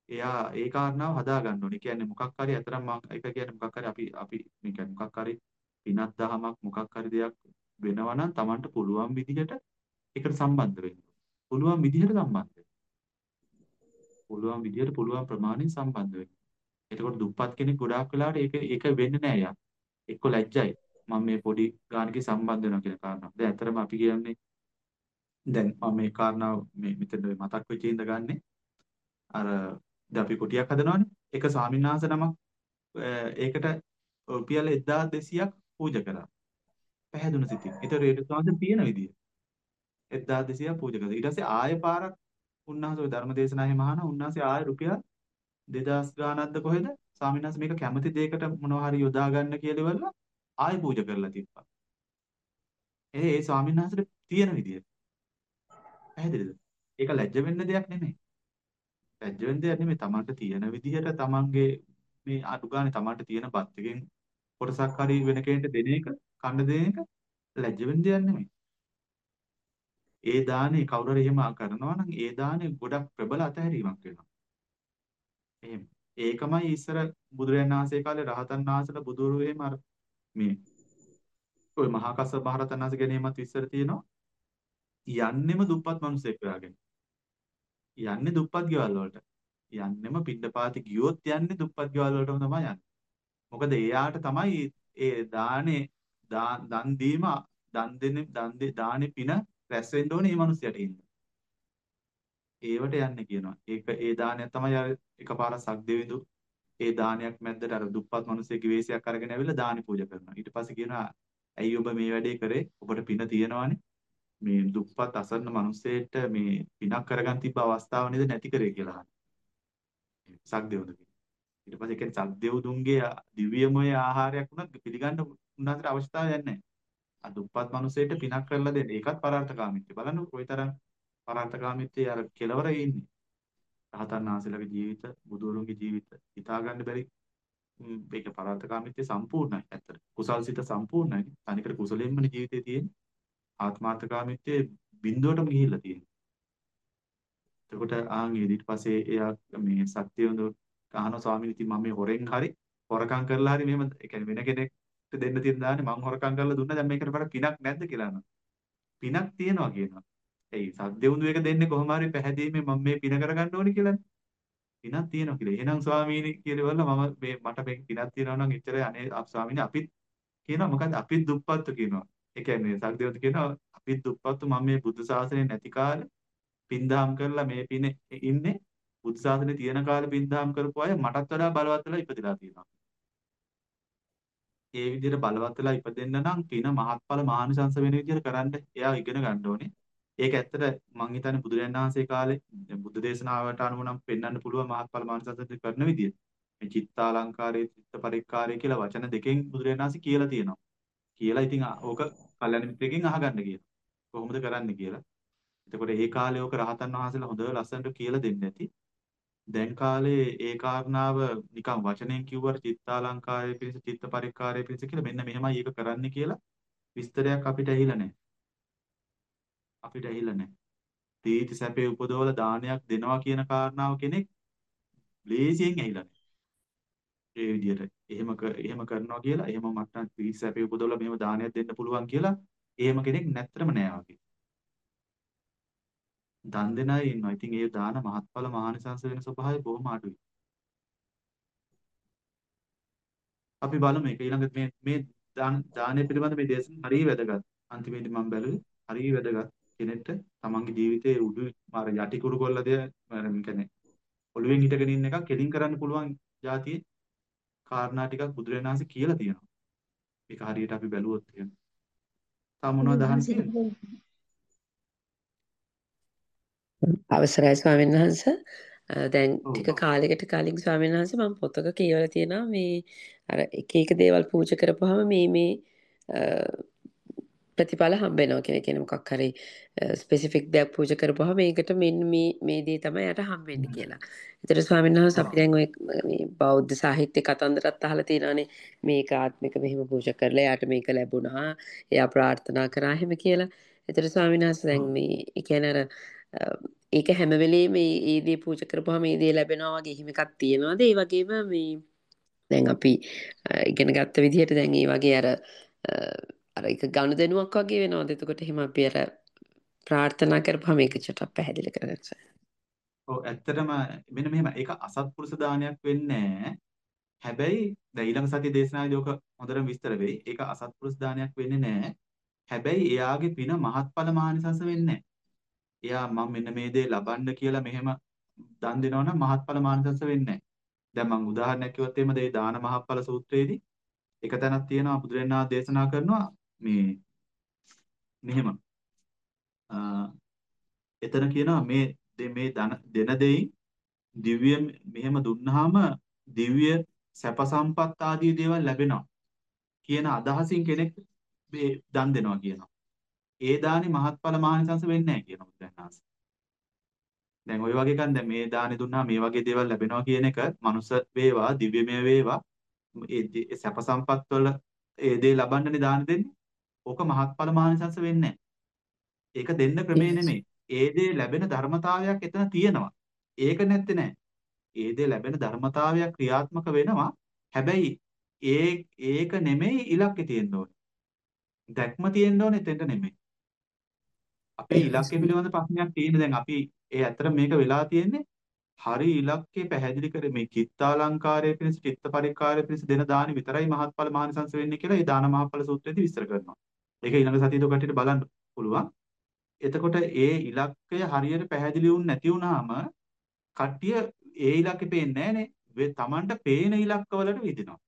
එයා ඒ කාරණාව හදා ගන්න ඕනේ. කියන්නේ මොකක් හරි අතරම මම ඒක කියන්නේ මොකක් හරි අපි අපි මේ කියන්නේ මොකක් හරි පිනක් දහමක් මොකක් හරි දෙයක් වෙනවා නම් Tamanට පුළුවන් විදිහට ඒකට සම්බන්ධ වෙන්න. පුළුවන් විදිහට සම්බන්ධ වෙන්න. පුළුවන් විදිහට පුළුවන් ප්‍රමාණයෙන් සම්බන්ධ වෙන්න. එතකොට දුප්පත් කෙනෙක් ගොඩාක් වෙලාවට ඒක ඒක වෙන්නේ නැහැ යා. එක්ක ලැජ්ජයි. මම මේ පොඩි ගානකේ සම්බන්ධ වෙනවා කියන කාරණාව. දැන් ඇත්තටම අපි කියන්නේ දැන් මම මේ කාරණාව මේ මෙතන මතක් වෙච්ච ඉඳ ගන්නෙ අර දැන් අපි කුටියක් හදනවානේ. ඒක ස්වාමින්වහන්සේ නමක් ඒකට රුපියල් 1200ක් පූජා කරා. පැහැදුන සිතින්. ඒතර ඒක ස්වාමීන් තියෙන විදිය. 1200ක් පූජා කළා. ඊට පස්සේ ආයෙ පාරක් උන්වහන්සේ ඔය ධර්ම දේශනාවේ මහාන උන්වහන්සේ ආයෙ රුපියල් 2000 ගානක්ද කොහෙද? ස්වාමීන් වහන්සේ මේක කැමති දෙයකට මොනවා හරි යොදා ගන්න කියලා ඉවරලා ආයෙ පූජා කරලා තිබ්බා. ඒ ඒ ස්වාමීන් වහන්සේට තියෙන විදිය. පැහැදිලිද? ඒක ලැජ්ජ වෙන්න දෙයක් නෙමෙයි. ලැජ්ජ වෙන්න දෙයක් නෙමෙයි. Tamanට තියෙන විදිහට Tamanගේ මේ අඩු ගානේ Tamanට තියෙන බත් එකෙන් කොටසක් හරි වෙන කෙනෙක්ට දෙන එක, කන්න දෙන එක ලැජ්ජ වෙන්න දෙයක් නෙමෙයි. ඒ දානේ කවුරු හරි එහෙම කරනවා නම් ඒ දානේ ගොඩක් ප්‍රබල අතහැරීමක් වෙනවා. එහෙම. ඒකමයි ඉස්සර බුදුරජාණන් වහන්සේ කාලේ රහතන් වහන්සේලා බුදුරු එහෙම අර මේ ඔය මහා කස්සප මහරහතන් වහන්සේ ගැනීමත් විස්තර තියෙනවා. යන්නෙම දුප්පත් මිනිස්සෙක් වෙලාගෙන. යන්නේ දුප්පත් ගෙවල් වලට. යන්නෙම පින්නපාති ගියොත් යන්නේ දුප්පත් ගෙවල් වලටම තමයි යන්නේ. මොකද එයාට තමයි ඒ දානේ දන් දීම දන් දෙන්නේ දන් දානේ පින රැස් වෙන්න ඕනේ මේ මිනිස්සයාට ඉන්න. ඒවට යන්නේ කියනවා. ඒක ඒ දානය තමයි අර එකපාරක් සක්දෙවිඳු ඒ දානයක් මැද්දට අර දුප්පත් මිනිස්සෙක්ගේ වෙස්යක් අරගෙන ඇවිල්ලා දානි පූජා කරනවා. ඊට පස්සේ කියනවා ඇයි ඔබ මේ වැඩේ කරේ? ඔබට පින තියෙනවානේ. මේ දුප්පත් අසරණ මිනිස්සෙට මේ පිනක් කරගන්න තිබ්බ අවස්ථාව නේද නැති කරේ කියලා අහනවා. සක්දෙවිඳු ඊට පස්සේ කියන්නේ සක්දෙව්දුන්ගේ දිව්‍යමය ආහාරයක් වුණත් පිළිගන්න උන්වහන්සේට අවශ්‍යතාවයක් නැහැ. අර දුප්පත් මිනිසෙට පිනක් කරලා දෙන්න. ඒකත් පරාර්ථකාමීත්වය. බලන්න කොයිතරම් පරාර්ථකාමීත්වයේ අර කෙලවරේ ඉන්නේ. රහතන් වහන්සේලාගේ ජීවිත, බුදුරුන්ගේ ජීවිත හිතා ගන්න බැරි මේක පරාර්ථකාමීත්වය සම්පූර්ණයි. ඇත්තට. කුසල්සිත සම්පූර්ණයි. තනිකර කුසලයෙන්මනේ ජීවිතේ තියෙන්නේ. ආත්මාර්ථකාමීත්වයේ බිඳුවටම ගිහිල්ලා තියෙන්නේ. එතකොට ආන් ඊට පස්සේ එයා මේ සත්‍යවඳ අහනවා ස්වාමීන් ඉතින් මම මේ හොරෙන් හරි හොරකම් කරලා හරි මෙහෙම ඒ කියන්නේ වෙන කෙනෙක්ට දෙන්න තියෙන දාන්නේ මං හොරකම් කරලා දුන්නා දැන් මේකට වඩා පිනක් නැද්ද කියලා අහනවා. පිනක් තියෙනවා කියනවා. එයි සද්දෙවුඳු එක දෙන්නේ කොහොම හරි පැහැදීමේ මම මේ පින කරගන්න ඕනේ කියලානේ. පිනක් තියෙනවා කියලා. එහෙනම් ස්වාමීනි කියලා මම මේ මට මේ පිනක් තියෙනවා නම් එච්චරයි අනේ ස්වාමීනි අපිත් කියනවා මොකද අපිත් දුප්පත්තු කියනවා. ඒ කියන්නේ සද්දෙවුඳු කියනවා අපිත් දුප්පත්තු මම මේ බුද්ධ ශාසනය නැති කාලේ පින්දාම් කරලා මේ පිනේ ඉන්නේ බුද්ධ ශාසනය තියෙන කාලේ පින්දාම් කරපු අය මටත් වඩා බලවත් වෙලා ඉපදිලා තියෙනවා. ඒ විදිහට බලවත් වෙලා ඉපදෙන්න නම් පින මහත්ඵල මානසංශ වෙන විදිහට කරන්න එයා ඉගෙන ගන්න ඕනේ. ඒක ඇත්තට මං හිතන්නේ බුදුරජාණන් වහන්සේ කාලේ බුද්ධ දේශනාවට අනුව නම් පෙන්වන්න පුළුවන් මහත්ඵල මානසංශ කරන විදිය. මේ චිත්තාලංකාරයේ චිත්ත පරික්කාරය කියලා වචන දෙකෙන් බුදුරජාණන් වහන්සේ කියලා තියෙනවා. කියලා ඉතින් ඕක කල්යනා මිත්‍රයෙක්ගෙන් අහගන්න කියලා. කොහොමද කරන්න කියලා. එතකොට ඒ කාලේ ඕක රහතන් වහන්සේලා හොඳ ලස්සනට කියලා දෙන්නේ නැති. දැන් කාලේ ඒ කාරණාව නිකන් වචනෙන් කිව්වට චිත්තාලංකාරය පිණිස චිත්ත පරික්කාරය පිණිස කියලා මෙන්න මෙහෙමයි ඒක කරන්නේ කියලා විස්තරයක් අපිට ඇහිලා නැහැ. අපිට ඇහිලා නැහැ. තීති සැපේ උපදවල දානයක් දෙනවා කියන කාරණාව කෙනෙක් ලේසියෙන් ඇහිලා නැහැ. ඒ විදිහට එහෙම එහෙම කරනවා කියලා එහෙම මට තීති සැපේ උපදවල මෙහෙම දානයක් දෙන්න පුළුවන් කියලා එහෙම කෙනෙක් නැත්තරම නෑ වගේ. දන් දෙන අය ඉන්නවා. ඉතින් ඒ දාන මහත්ඵල මහානිසංස වෙන ස්වභාවය බොහොම අඩුයි. අපි බලමු මේක ඊළඟ මේ මේ දානය පිළිබඳ මේ දේශන හරිය වැදගත්. අන්තිමේදී මම බැලුවේ හරිය වැදගත් කෙනෙක්ට තමන්ගේ ජීවිතයේ උඩු අර යටි කුරු කොල්ල දෙය කියන්නේ ඔළුවෙන් හිටගෙන ඉන්න එකක් කෙලින් කරන්න පුළුවන් જાතියේ කාරණා ටිකක් බුදුරජාණන් වහන්සේ කියලා තියෙනවා. ඒක හරියට අපි බැලුවොත් එහෙම. තා මොනවද අහන්නේ? අවසරයි ස්වාමීන් වහන්ස. දැන් ටික කාලයකට කලින් ස්වාමීන් වහන්ස මම පොතක කියවලා තියෙනවා. මේ අර එක එක දේවල් පූජා කරපුවාම මේ මේ ප්‍රතිඵල හම්බ වෙනවා කියන කියන මොකක් හරි ස්පෙસિෆික් දෙයක් පූජා කරපුවාම මේකට මෙන්න මේ මේ දේ තමයි යට හම්බ වෙන්නේ කියලා. ඒතර ස්වාමීන් වහන්සේ අපි දැන් ඔය මේ බෞද්ධ සාහිත්‍ය කතන්දරත් අහලා තියෙනවානේ. මේක ආත්මික මෙහෙම පූජා කරලා එයාට මේක ලැබුණා. එයා ප්‍රාර්ථනා කරා එහෙම කියලා. ඒතර ස්වාමීන් වහන්සේ දැන් මේ කියන්නේ අර ඒක හැම වෙලේම මේ දේ පූජා කරපුවාම මේ දේ ලැබෙනවා වගේ එහෙම එකක් තියෙනවාද? ඒ වගේම මේ දැන් අපි ඉගෙන ගත්ත විදිහට දැන් මේ වගේ අර අර එක ගනුදෙනුවක් වගේ වෙනවද? එතකොට එහෙම අපි අර ප්‍රාර්ථනා කරපුවාම ඒක චටක් පැහැදිලි කරගන්න. ඔව් ඇත්තටම මෙන්න මෙහෙම ඒක අසත්පුරුෂ දානයක් වෙන්නේ හැබැයි දැන් ඊළඟ සතිය දේශනාවේදී ඔක හොඳටම විස්තර වෙයි. ඒක අසත්පුරුෂ දානයක් වෙන්නේ නැහැ. හැබැයි එයාගේ පින මහත්ඵල මහානිසංස වෙන්නේ නැහැ. එයා මම මෙන්න මේ දේ ලබන්න කියලා මෙහෙම දන් දෙනවා නම් මහත්ඵල මානසංශ වෙන්නේ නැහැ. දැන් මම උදාහරණයක් කිව්වොත් එimhe මේ දාන මහත්ඵල සූත්‍රයේදී එක තැනක් තියෙනවා බුදුරණා දේශනා කරනවා මේ මෙහෙම එතන කියනවා මේ මේ දෙන දෙයින් දිව්‍ය මෙහෙම දුන්නාම දිව්‍ය සැප සම්පත් ආදී දේවල් ලැබෙනවා කියන අදහසින් කෙනෙක් මේ දන් දෙනවා කියනවා. ඒ දානේ මහත්ඵල මහානිසංස වෙන්නේ නැහැ කියන බුදුරණාහි. දැන් ওই වගේ එකක් දැන් මේ දානේ දුන්නා මේ වගේ දේවල් ලැබෙනවා කියන එක මනුස්ස වේවා දිව්‍යමය වේවා ඒ සැප සම්පත් වල ඒ දේ ලබන්නනේ දාන දෙන්නේ. ඕක මහත්ඵල මහානිසංස වෙන්නේ ඒක දෙන්න ක්‍රමේ නෙමෙයි. ඒ දේ ලැබෙන ධර්මතාවයක් එතන තියෙනවා. ඒක නැත්තේ නෑ. ඒ දේ ලැබෙන ධර්මතාවයක් ක්‍රියාත්මක වෙනවා. හැබැයි ඒ ඒක නෙමෙයි ඉලක්කේ තියෙන්න ඕනේ. දැක්ම තියෙන්න ඕනේ එතෙන්ට නෙමෙයි. අපේ ඉලක්කය පිළිබඳ ප්‍රශ්නයක් තියෙන දැන් අපි ඒ ඇත්තට මේක වෙලා තියෙන්නේ හරි ඉලක්කය පැහැදිලි කර මේ චිත්තාලංකාරය පිණිස චිත්ත පරික්කාරය පිණිස දෙන දානි විතරයි මහත්ඵල මහානිසංස වෙන්නේ කියලා ඒ දාන මහත්ඵල සූත්‍රයේදී විස්තර කරනවා. ඒක ඊළඟ සතියේදී ඔකට බලන්න පුළුවන්. එතකොට ඒ ඉලක්කය හරියට පැහැදිලි වුණ නැති වුනහම කට්ටිය ඒ ඉලක්කෙ පේන්නේ නැහනේ. තමන්ට පේන ඉලක්කවලට විදිනවා.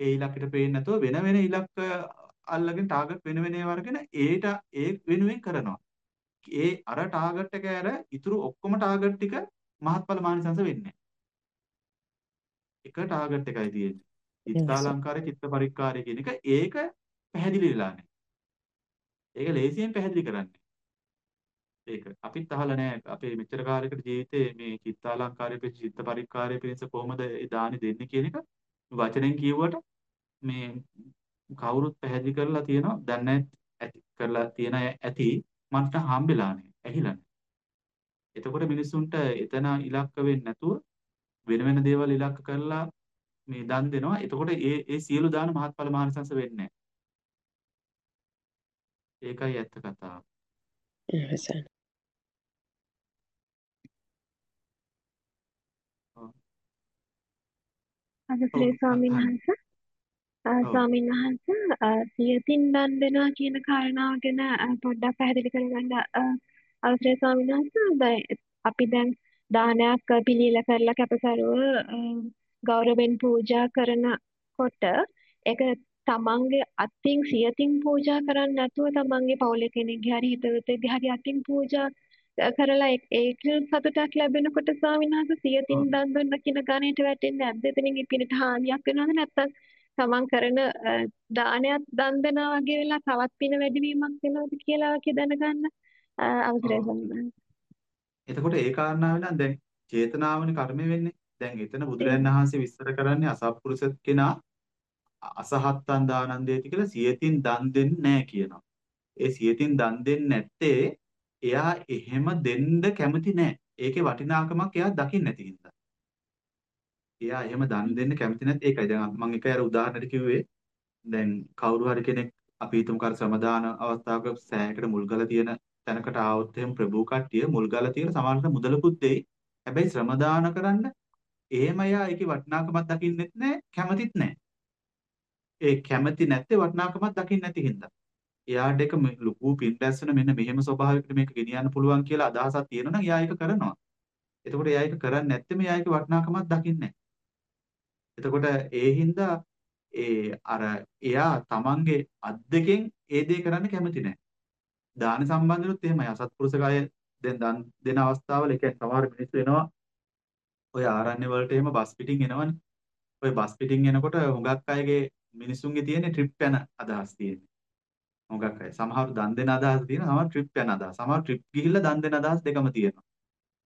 ඒ ඉලක්කෙට පේන්නේ නැතුව වෙන වෙන ඉලක්ක අල්ලගෙන ටාගට් වෙන වෙන ඒවා අරගෙන ඒට ඒ වෙනුවෙන් කරනවා. ඒ අර ටාගට් එක ඇර ඉතුරු ඔක්කොම ටාගට් ටික මහත්ඵල මානසංශ වෙන්නේ එක ටාගට් එකයි තියෙන්නේ. චිත්තාලංකාරය චිත්ත පරික්කාරය කියන එක ඒක පැහැදිලි වෙලා නැහැ. ඒක ලේසියෙන් පැහැදිලි කරන්නේ. ඒක අපිත් අහලා නැහැ අපේ මෙච්චර කාලයකට ජීවිතේ මේ චිත්තාලංකාරය පිළිස චිත්ත පරික්කාරය පිළිස කොහොමද ඒ දානි දෙන්නේ කියන එක වචනෙන් කියුවට මේ කවුරුත් පැහැදිලි කරලා තියෙනවා දැන් ඇති කරලා තියෙන ඇති මට හම්බෙලා නැහැ ඇහිලා නැහැ. එතකොට මිනිස්සුන්ට එතන ඉලක්ක වෙන්නේ නැතුව වෙන වෙන දේවල් ඉලක්ක කරලා මේ දන් දෙනවා. එතකොට ඒ ඒ සියලු දාන මහත්ඵල මහානිසංස වෙන්නේ ඒකයි ඇත්ත කතාව. එහෙසන් අවසරයි ස්වාමීන් වහන්සේ ස්වාමීන් වහන්සේ සියතින් දන් දෙනවා කියන කාරණාව ගැන පොඩ්ඩක් පැහැදිලි කරගන්න අවසරයි ස්වාමීන් වහන්සේ. අපි දැන් දානයක් පිළිල කරලා කැපසරුව ගෞරවයෙන් පූජා කරනකොට ඒක තමන්ගේ අතින් සියතින් පූජා කරන්නේ නැතුව තමන්ගේ පවුලේ කෙනෙක්ගේ හරි හිතවතෙක්ගේ හරි අතින් පූජා කරලා ඒක සතුටක් ලැබෙනකොට ස්වාමීන් වහන්සේ සියතින් දන් දුන්න කියන ගණයට වැටෙන්නේ නැද්ද? එතනින් පිනට හානියක් වෙනවද නැත්නම් තමන් කරන දානයක් දන් දෙනා වගේ වෙලා තවත් පින වැඩිවීමක් වෙනවද කියලා ඔක දැනගන්න අවසරයි සම්බන්ධ. එතකොට ඒ කාරණාව නම් දැන් චේතනාවනේ කර්මය වෙන්නේ. දැන් එතන බුදුරජාණන් වහන්සේ විස්තර කරන්නේ අසත්පුරුෂ කෙනා අසහත්තන් දානන්දේති කියලා සියතින් දන් දෙන්නේ නැහැ කියනවා. ඒ සියතින් දන් දෙන්නේ නැත්තේ එයා එහෙම දෙන්න කැමති නැහැ. ඒකේ වටිනාකමක් එයා දකින්නේ නැති හින්දා. එයා එහෙම දන් දෙන්න කැමති නැත් ඒකයි. දැන් මම එක අර උදාහරණයක් කිව්වේ. දැන් කවුරු හරි කෙනෙක් අපි හිතමු කර සමදාන අවස්ථාවක සෑයකට මුල්ගල තියෙන තැනකට ආවොත් එහෙම ප්‍රභූ කට්ටිය මුල්ගල තියෙන සමහරට මුදලකුත් දෙයි. හැබැයි ශ්‍රම දාන කරන්න එහෙම එයා ඒකේ වටිනාකමක් දකින්නෙත් නැහැ කැමතිත් නැහැ. ඒ කැමති නැත්තේ වටිනාකමක් දකින්න නැති හින්දා. එයාට එක ලොකු පින් රැස්සන මෙන්න මෙහෙම ස්වභාවයකට මේක ගෙනියන්න පුළුවන් කියලා අදහසක් තියෙනවා නම් එයා ඒක කරනවා. එතකොට එයා ඒක කරන්නේ නැත්නම් එයා ඒක වටිනාකමක් දකින්නේ නැහැ. එතකොට ඒ හින්දා ඒ අර එයා තමන්ගේ අත් දෙකෙන් ඒ දේ කරන්න කැමති නැහැ. දාන සම්බන්ධනොත් එහෙමයි. අසත්පුරුෂ කය දැන් දන් දෙන අවස්ථාවල ඒ කියන්නේ සමහර මිනිස්සු එනවා ඔය ආරණ්‍ය වලට එහෙම බස් පිටින් එනවනේ. ඔය බස් පිටින් එනකොට හුඟක් අයගේ මිනිසුන්ගේ තියෙන ට්‍රිප් යන අදහස් තියෙන්නේ. හුඟක් අය. සමහර දන් දෙන අදහස් තියෙන, සමහර ට්‍රිප් යන අදහස්. සමහර ට්‍රිප් ගිහිල්ලා දන් දෙන අදහස් දෙකම තියෙනවා.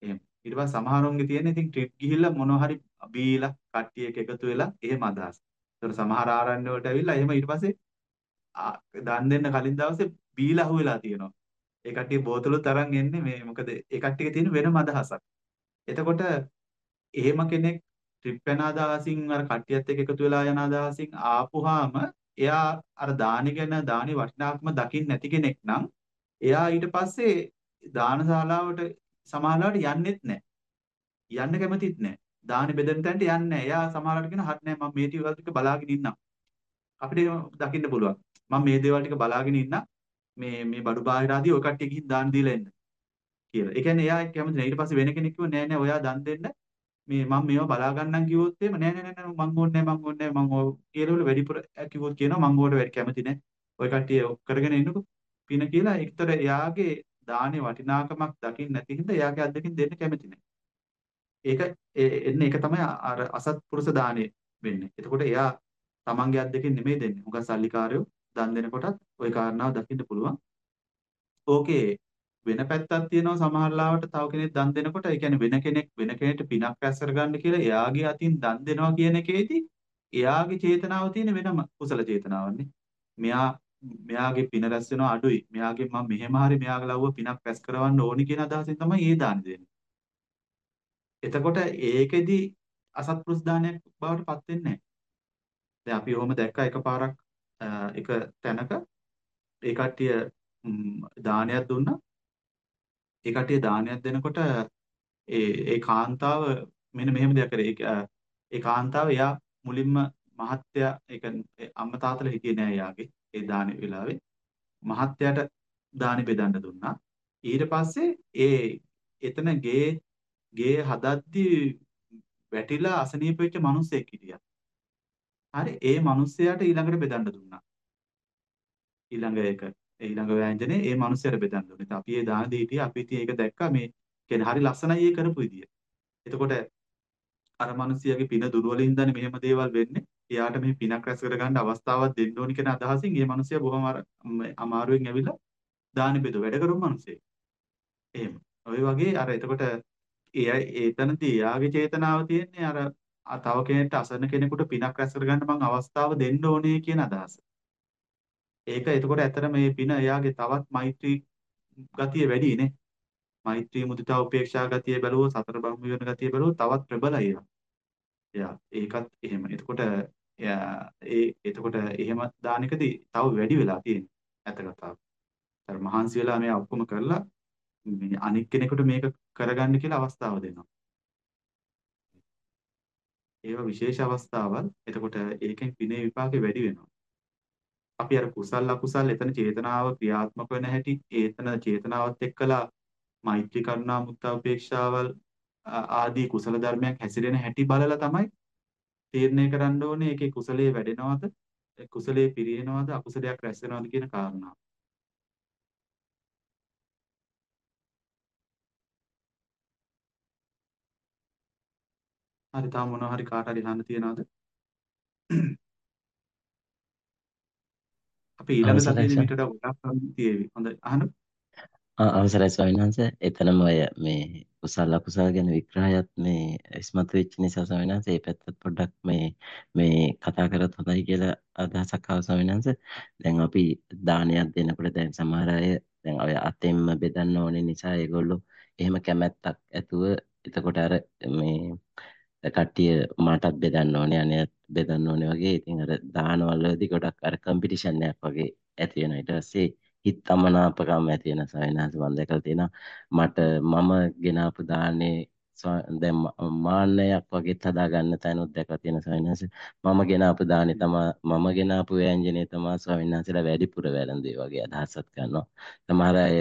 එහෙම. ඊට පස්සේ සමහරුන්ගේ තියෙන ඉතින් ට්‍රිප් ගිහිල්ලා මොනවා හරි බීලා කට්ටියක එකතු වෙලා එහෙම අදහස්. ඒතර සමහර ආරණ්‍ය වලට ඇවිල්ලා එහෙම ඊට පස්සේ දන් දෙන්න කලින් දවසේ බීලා අහුවෙලා තියෙනවා. ඒ කට්ටිය බෝතලුත් අරන් එන්නේ මේ මොකද ඒ කට්ටියක තියෙන වෙනම අදහසක්. එතකොට එහෙම කෙනෙක් ට්‍රිප් යන අදහසින් අර කට්ටියත් එක්ක එකතු වෙලා යන අදහසින් ආපුවාම එයා අර දානි ගැන දානි වටිනාකම දකින්න නැති කෙනෙක් නම් එයා ඊට පස්සේ දානශාලාවට සමාලාවට යන්නෙත් නැහැ. යන්න කැමතිත් නැහැ. දානි බෙදෙන තැනට යන්නේ නැහැ. එයා සමාලාවට කියන හරි නැහැ මම මේ ටික ටික බලාගෙන ඉන්නම්. අපිට දකින්න පුළුවන්. මම මේ දේවල් ටික බලාගෙන ඉන්නම්. මේ මේ බඩු බාහිර ආදී ඔය කට්ටිය ගිහින් දාන දීලා එන්න කියලා. ඒ කියන්නේ එයා කැමති නැහැ. ඊට පස්සේ වෙන කෙනෙක් කිව්ව නෑ නෑ ඔයා දන් දෙන්න මේ මම මේවා බලා ගන්නම් කිව්වොත් එහෙම නෑ නෑ නෑ මං ඕනේ නෑ මං ඕනේ නෑ මං ඔය කියලා වැඩිපුර කිව්වොත් කියනවා මං ඕකට වැඩි කැමති නෑ. ඔය කට්ටිය කරගෙන ඉන්නකෝ පින කියලා ඒතර එයාගේ දානේ වටිනාකමක් දකින්න නැති හින්දා එයාගේ අද්දකින් දෙන්න කැමති නෑ. ඒක එන්නේ ඒක තමයි අර අසත්පුරුෂ දානේ වෙන්නේ. එතකොට එයා තමන්ගේ අද්දකින් නෙමෙයි දෙන්නේ. මොකද සල්ලිකාරයෝ දන් දෙනකොටත් ওই කාරණාව දකින්න පුළුවන්. ඕකේ වෙන පැත්තක් තියෙනවා සමහරලාවට තව කෙනෙක් දන් දෙනකොට ඒ කියන්නේ වෙන කෙනෙක් වෙන කෙනෙක්ට පිනක් රැස් කරගන්න කියලා එයාගේ අතින් දන් දෙනවා කියන එකේදී එයාගේ චේතනාව තියෙන වෙනම කුසල චේතනාවන්නේ. මෙයා මෙයාගේ පින රැස් වෙනවා අඩුයි. මෙයාගේ මම මෙහෙම හරි මෙයාගේ ලව්ව පිනක් රැස් කරවන්න ඕනි කියන අදහසෙන් තමයි ඒ දාන දෙන්නේ. එතකොට ඒකෙදි අසත්පුරුෂ දානයක් බවට පත් වෙන්නේ නැහැ. දැන් අපි ඔහොම දැක්කා එකපාරක් එක තැනක ඒ කට්ටිය දානයක් දුන්නා. ඒ කට්ටිය දානයක් දෙනකොට ඒ ඒ කාන්තාව මෙන්න මෙහෙම දෙයක් කරේ. ඒ කාන්තාව එයා මුලින්ම මහත්ය ඒක අම්මා තාත්තලා හිටියේ නෑ එයාගේ ඒ දාන වෙලාවේ. මහත්යට දානි බෙදන්න දුන්නා. ඊට පස්සේ ඒ එතන ගේ ගේ හදද්දි වැටිලා අසනීප වෙච්ච මිනිස්සෙක් හිටියා. හරි ඒ මිනිස්සයාට ඊළඟට බෙදන්න දුන්නා. ඊළඟ එක ඊළඟ ව්‍යංජනේ ඒ මිනිස්සයාට බෙදන්න දුන්නා. ඉතින් අපි ඒ දාන දී හිටියේ අපි ඉතින් ඒක දැක්කා මේ කියන්නේ හරි ලස්සනයි ඒ කරපු විදිය. එතකොට අර මිනිස්සයාගේ පින දුර්වලින්දනේ මෙහෙම දේවල් වෙන්නේ. එයාට මේ පිනක් රැස් කරගන්න අවස්ථාවක් දෙන්න ඕනි කියන අදහසින් මේ මිනිස්සයා බොහොම අමාරුවෙන් ඇවිල්ලා දානි බෙද වැඩ කරුම් මිනිස්සෙක්. එහෙම. ඔය වගේ අර එතකොට ඒ එතනදී එයාගේ චේතනාව තියෙන්නේ අර තව කෙනෙක්ට අසරණ කෙනෙකුට පිනක් රැස් කරගන්න මං අවස්ථාව දෙන්න ඕනේ කියන අදහස. ඒක එතකොට ඇත්තට මේ පින එයාගේ තවත් මෛත්‍රී ගතිය වැඩි නේ. මෛත්‍රී මුදිතා උපේක්ෂා ගතිය බැලුවොත් සතර බ්‍රහ්ම විහරණ ගතිය බැලුවොත් තවත් ප්‍රබලයි එයා. එයා ඒකත් එහෙම. එතකොට ඒ එතකොට එහෙම දානකදී තව වැඩි වෙලා තියෙන්නේ. ඇත්ත කතාව. අර මහන්සි වෙලා මේ ඔක්කොම කරලා අනික් කෙනෙකුට මේක කරගන්න කියලා අවස්ථාව දෙනවා. ඒවා විශේෂ අවස්ථාවල්. එතකොට ඒකෙන් පිනේ විපාකේ වැඩි වෙනවා. අපි අර කුසල් අකුසල් එතන චේතනාව ක්‍රියාත්මක වෙන හැටි, ඒතන චේතනාවත් එක්කලා මෛත්‍රී කරුණා මුත්තා උපේක්ෂාවල් ආදී කුසල ධර්මයක් හැසිරෙන හැටි බලලා තමයි තීරණය කරන්න ඕනේ ඒකේ කුසලයේ වැඩෙනවද, කුසලයේ පිරිනවද, අකුසලයක් රැස් වෙනවද කියන කාරණාව. හරි තාම මොනවා හරි කාට හරි අහන්න තියනවද? අපි ඊළඟ සතියේදී මීට වඩා ගොඩක් තියෙවි. හොඳ අහන්න. අවසරයි ස්වාමීන් වහන්සේ. එතනම ඔය මේ කුසල අකුසල ගැන විග්‍රහයත් මේ ඉස්මතු වෙච්ච නිසා ස්වාමීන් වහන්සේ මේ පැත්තත් පොඩ්ඩක් මේ මේ කතා කරත් හොඳයි කියලා අදහසක් ආවා ස්වාමීන් වහන්සේ. දැන් අපි දානයක් දෙනකොට දැන් සමහර අය දැන් ඔය අතෙන්ම බෙදන්න ඕනේ නිසා ඒගොල්ලෝ එහෙම කැමැත්තක් ඇතුව එතකොට අර මේ කට්ටිය මටත් බෙදන්න ඕනේ අනියත් බෙදන්න ඕනේ වගේ. ඉතින් අර දානවල වලදී ගොඩක් අර කම්පිටිෂන් එකක් වගේ ඇති වෙනවා. ඊට පස්සේ හිත අමනාපකම් ඇති වෙන සවිනාස මම දැකලා තියෙනවා. මට මම ගෙනාපු දානේ දැන් මාන්නයක් වගේ හදා ගන්න තැනුත් දැකලා තියෙන සවිනාස මම ගෙනාපු දානේ තමා මම ගෙනාපු ව්‍යංජනේ තමා ස්වාමිනාසලා වැඩිපුර වැළඳේ වගේ අදහසක් ගන්නවා. සමහර අය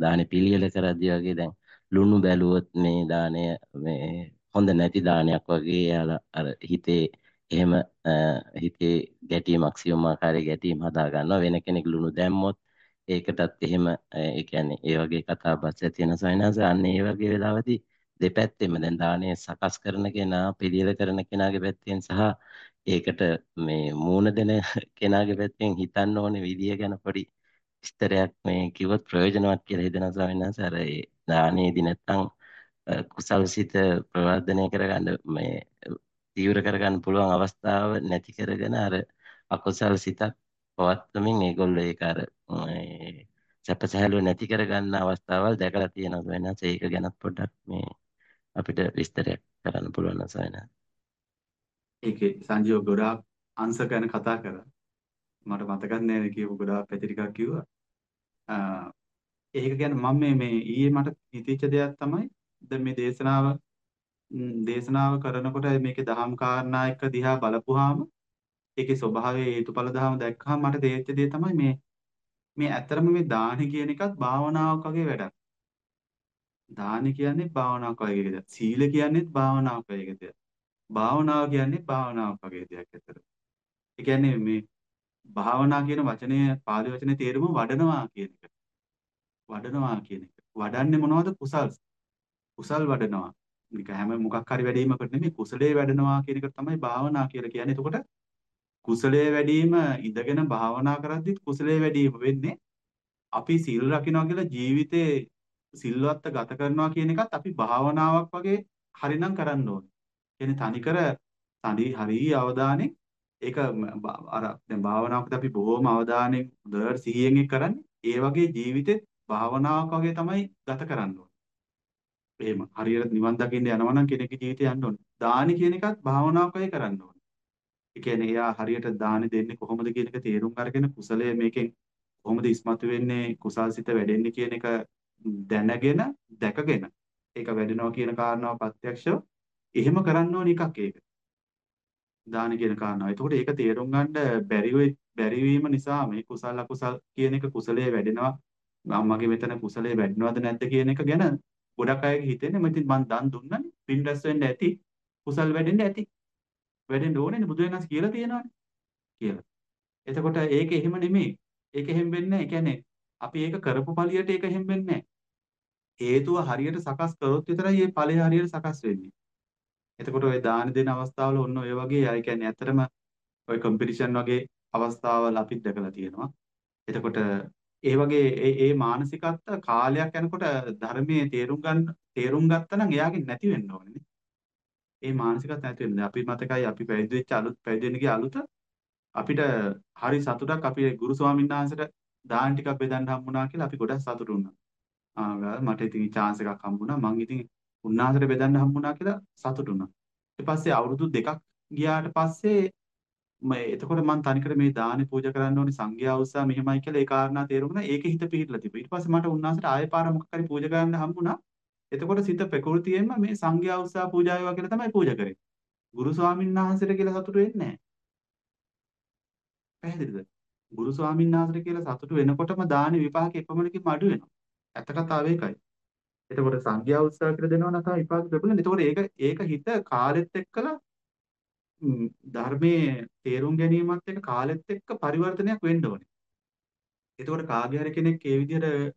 දානේ පිළියෙල කරද්දී වගේ දැන් ලුණු බැලුවොත් මේ දාණය මේ හොඳ නැති දානයක් වගේ යාලා අර හිතේ එහෙම හිතේ ගැටීමක් සියුම් ආකාරයේ ගැටීම් හදා ගන්නවා. වෙන කෙනෙක් ලුණු දැම්මොත් ඒකටත් එහෙම ඒ කියන්නේ ඒ වගේ කතා බස් ඇති වෙන සවිනාස අන්න ඒ වගේ වෙලාවදී දෙපැත්තෙම දැන් දානය සකස් කරන කෙනා පිළියෙල කරන කෙනාගේ පැත්තෙන් සහ ඒකට මේ මූණ දෙන කෙනාගේ පැත්තෙන් හිතන්න ඕනේ විදිය ගැන පොඩි විස්තරයක් මේ කිව්වොත් ප්‍රයෝජනවත් කියලා හිතන සවිනාස අර ඒ දානයේදී නැත්තම් කුසල් සිත ප්‍රවර්ධනය කරගන්න මේ තීව්‍ර කරගන්න පුළුවන් අවස්ථාව නැති කරගෙන අර අකුසල් සිතක් පවත්වමින් ඒගොල්ලෝ ඒක අර සැපසහැල්ලුව නැති කරගන්න අවස්ථාවල් දැකලා තියෙනවා වෙනස ඒක ගැනත් පොඩ්ඩක් මේ අපිට විස්තරයක් කරන්න පුළුවන් නසයන. ඒකේ සංජීව ගොඩාක් අංශ ගැන කතා කරා. මට මතකත් නෑ කියපු ගොඩාක් පැති ටිකක් කිව්වා. ඒක ගැන මම මේ මේ ඊයේ මට හිතෙච්ච දෙයක් තමයි දැන් මේ දේශනාව දේශනාව කරනකොට මේකේ දහම් කාරණා එක දිහා බලපුවාම ඒකේ ස්වභාවය හේතුඵල ධර්ම දැක්කහම මට තේරෙච්ච දේ තමයි මේ මේ ඇත්තරම මේ දාන කියන එකත් භාවනාවක් වගේ වැඩක්. දාන කියන්නේ භාවනාවක් වගේ දෙයක්. සීල කියන්නේත් භාවනාවක් වගේ දෙයක්. භාවනාව කියන්නේ භාවනාවක් වගේ දෙයක් ඇත්තට. ඒ කියන්නේ මේ භාවනා කියන වචනය පාලි වචනේ තේරුම වඩනවා කියන එක. වඩනවා කියන එක. වඩන්නේ මොනවද? කුසල්. කුසල් වඩනවා. නික හැම මොකක් හරි වැඩිමකට නෙමෙයි කුසලයේ වැඩනවා කියන එක තමයි භාවනා කියලා කියන්නේ. එතකොට කුසලයේ වැඩිම ඉඳගෙන භාවනා කරද්දිත් කුසලයේ වැඩිම වෙන්නේ අපි සීල් රකින්නවා කියලා ජීවිතේ සිල්වත්ත ගත කරනවා කියන එකත් අපි භාවනාවක් වගේ හරිනම් කරන්න ඕනේ. කියන්නේ තනිකර තනි හරි අවධානයෙන් ඒක අර දැන් භාවනාවකදී අපි බොහොම අවධානයෙන් හොඳට සිහියෙන් කරන්නේ. ඒ වගේ ජීවිතෙත් භාවනාවක් වගේ තමයි ගත කරන්න ඕනේ. එහෙම හරියට නිවන් දකින්න යනවා නම් කෙනෙක්ගේ ජීවිතය යන්න ඕනේ. දානි කියන එකත් භාවනාවක් වගේ කරන්න ඕනේ. ඒ කියන්නේ එයා හරියට දානි දෙන්නේ කොහොමද කියන එක තේරුම් අරගෙන කුසලය මේකෙන් කොහොමද ඉස්මතු වෙන්නේ කුසල්සිත වැඩෙන්නේ කියන එක දැනගෙන දැකගෙන ඒක වැඩෙනවා කියන කාරණාව ප්‍රත්‍යක්ෂව එහෙම කරන්න ඕන එකක් ඒක. දාන කියන කාරණාව. එතකොට ඒක තේරුම් ගන්න බැරි බැරි වීම නිසා මේ කුසල අකුසල් කියන එක කුසලයේ වැඩෙනවා. මගේ මෙතන කුසලයේ වැඩිනවද නැද්ද කියන එක ගැන ගොඩක් අයගේ හිතෙන්නේ මම ඉතින් මං දන් දුන්නනේ පින් රැස් වෙන්න ඇති කුසල් වැඩෙන්න ඇති වැඩෙන්න ඕනේනේ බුදුරජාණන් කියලා තියෙනවානේ කියලා. එතකොට ඒක එහෙම නෙමෙයි. ඒක එහෙම වෙන්නේ නැහැ. ඒ කියන්නේ අපි ඒක කරපු ඵලියට ඒක එහෙම වෙන්නේ නැහැ. හේතුව හරියට සකස් කරොත් විතරයි මේ ඵලය හරියට සකස් වෙන්නේ. එතකොට ඔය දාන දෙන අවස්ථාවල ඔන්න ඔය වගේ අය කියන්නේ ඇත්තටම ඔය කම්පිටිෂන් වගේ අවස්ථාවල් අපිත් දැකලා තියෙනවා. එතකොට ඒ වගේ ඒ ඒ මානසිකත්ව කාලයක් යනකොට ධර්මයේ තේරුම් ගන්න තේරුම් ගත්තා නම් එයාගෙන් නැති වෙන්න ඕනේ ඒ මානසිකත්ව නැති වෙන්නේ. අපි මතකයි අපි පැවිදි වෙච්ච අලුත් පැවිදි වෙන ගිය අලුත අපිට හරි සතුටක් අපි ගුරු ස්වාමීන් වහන්සේට දාන ටිකක් බෙදන්න හම්බුණා කියලා අපි ගොඩක් සතුටු වුණා. ආ මට ඉතින් chance එකක් හම්බුණා. මං ඉතින් උන්වහන්සේට බෙදන්න හම්බුණා කියලා සතුටු වුණා. ඊට පස්සේ අවුරුදු දෙකක් ගියාට පස්සේ එතකොට මම තනිකර මේ දානේ පූජා කරන්න ඕනේ සංඝයා උත්සාහ මෙහෙමයි කියලා ඒ කාරණා තේරුම් ගන්න ඒකේ හිත පිහිටලා තිබ්බා. ඊට පස්සේ මට උන්වහන්සේට ආයෙ පාර මොකක් හරි පූජා කරන්න හම්බුණා. එතකොට සිත ප්‍රകൃතියෙන්ම මේ සංඝයා උත්සාහ පූජා වේවා කියලා තමයි පූජා කරේ. ගුරු ස්වාමීන් වහන්සේට කියලා සතුටු වෙන්නේ නැහැ. පැහැදිලිද? ගුරු ස්වාමීන් වහන්සේට කියලා සතුටු වෙනකොටම දානේ විපාක එපමණකින්ම අඩු වෙනවා. ඇත්ත කතාව ඒකයි. එතකොට සංඝයා උත්සාහ කියලා දෙනවා නම් තමයි විපාක ලැබුණේ. එතකොට ඒක ඒක හිත කාලෙත් එක්කලා ධර්මයේ තේරුම් ගැනීමත් එක්ක කාලෙත් එක්ක පරිවර්තනයක් වෙන්න ඕනේ. එතකොට කාගේ හරි කෙනෙක් ඒ විදිහට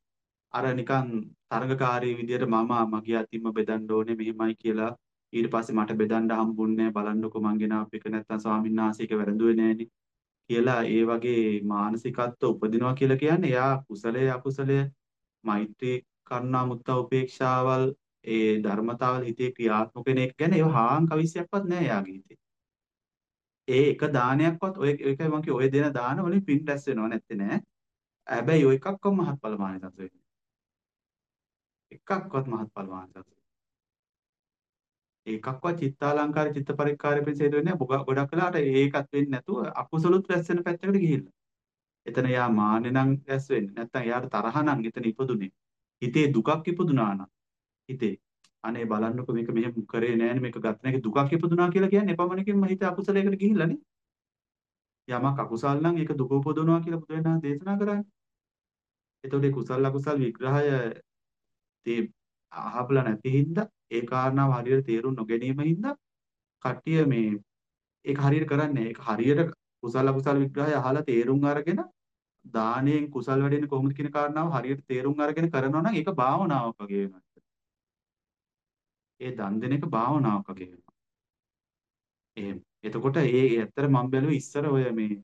අර නිකන් තරඟකාරී විදිහට මම මගේ අතින්ම බෙදන්න ඕනේ මෙහෙමයි කියලා ඊට පස්සේ මට බෙදන්න හම්බුන්නේ බලන්නකො මං ගෙනාව එක නැත්තම් ස්වාමීන් වහන්සේක වැරදුවේ නෑනේ කියලා ඒ වගේ මානසිකත්ව උපදිනවා කියලා කියන්නේ එයා කුසලයේ අකුසලයේ මෛත්‍රී කරුණා මුත්තා උපේක්ෂාවල් ඒ ධර්මතාවල හිතේ ක්‍රියාත්මක වෙන එක ගැන ඒව හාන් කවිස්සයක්වත් නෑ යාගේ හිතේ. ඒ එක දානයක්වත් ඔය ඒකයි මම කිය ඔය දෙන දාන වලින් පින් රැස් වෙනව නැත්තේ නෑ. හැබැයි ඔය එකක්වත් මහත්ඵල මානසස් වෙන්නේ. එකක්වත් මහත්ඵල මානසස් ඒකක්වත් චිත්තාලංකාර චිත්ත පරික්කාරය පිණිස හේතු වෙන්නේ නැහැ. ගොඩක් වෙලාවට ඒකත් වෙන්නේ නැතුව අකුසලුත් රැස් වෙන පැත්තකට ගිහිල්ලා. එතන යා මාන්නේ නම් රැස් වෙන්නේ. නැත්තම් යාට තරහ නම් එතන ඉපදුනේ. හිතේ දුකක් ඉපදුනා නම් හිතේ අනේ බලන්නකො මේක මෙහෙම කරේ නෑනේ මේක ගත්ත නැකේ දුකක් ඉපදුනා කියලා කියන්නේ එපමණකින්ම හිත අකුසලයකට ගිහිල්ලානේ. යමක් අකුසල් නම් ඒක දුක උපදවනවා කියලා බුදුරජාණන් දේශනා කරන්නේ. එතකොට ඒ කුසල අකුසල් විග්‍රහය තේ අහපලා නැති හින්දා ඒ කාරණාව හරියට තේරුම් නොගැනීම හින්දා කට්ටිය මේ ඒක හරියට කරන්නේ ඒක හරියට කුසල අකුසල විග්‍රහය අහලා තේරුම් අරගෙන දානයෙන් කුසල් වැඩෙන්නේ කොහොමද කියන කාරණාව හරියට තේරුම් අරගෙන කරනවා නම් ඒක භාවනාවක් වගේ වෙනවා. ඒ දන් දෙන එක භාවනාවක් වගේ වෙනවා. එහෙම. එතකොට ඒ ඇත්තට මම බැලුවේ ඉස්සර ඔය මේ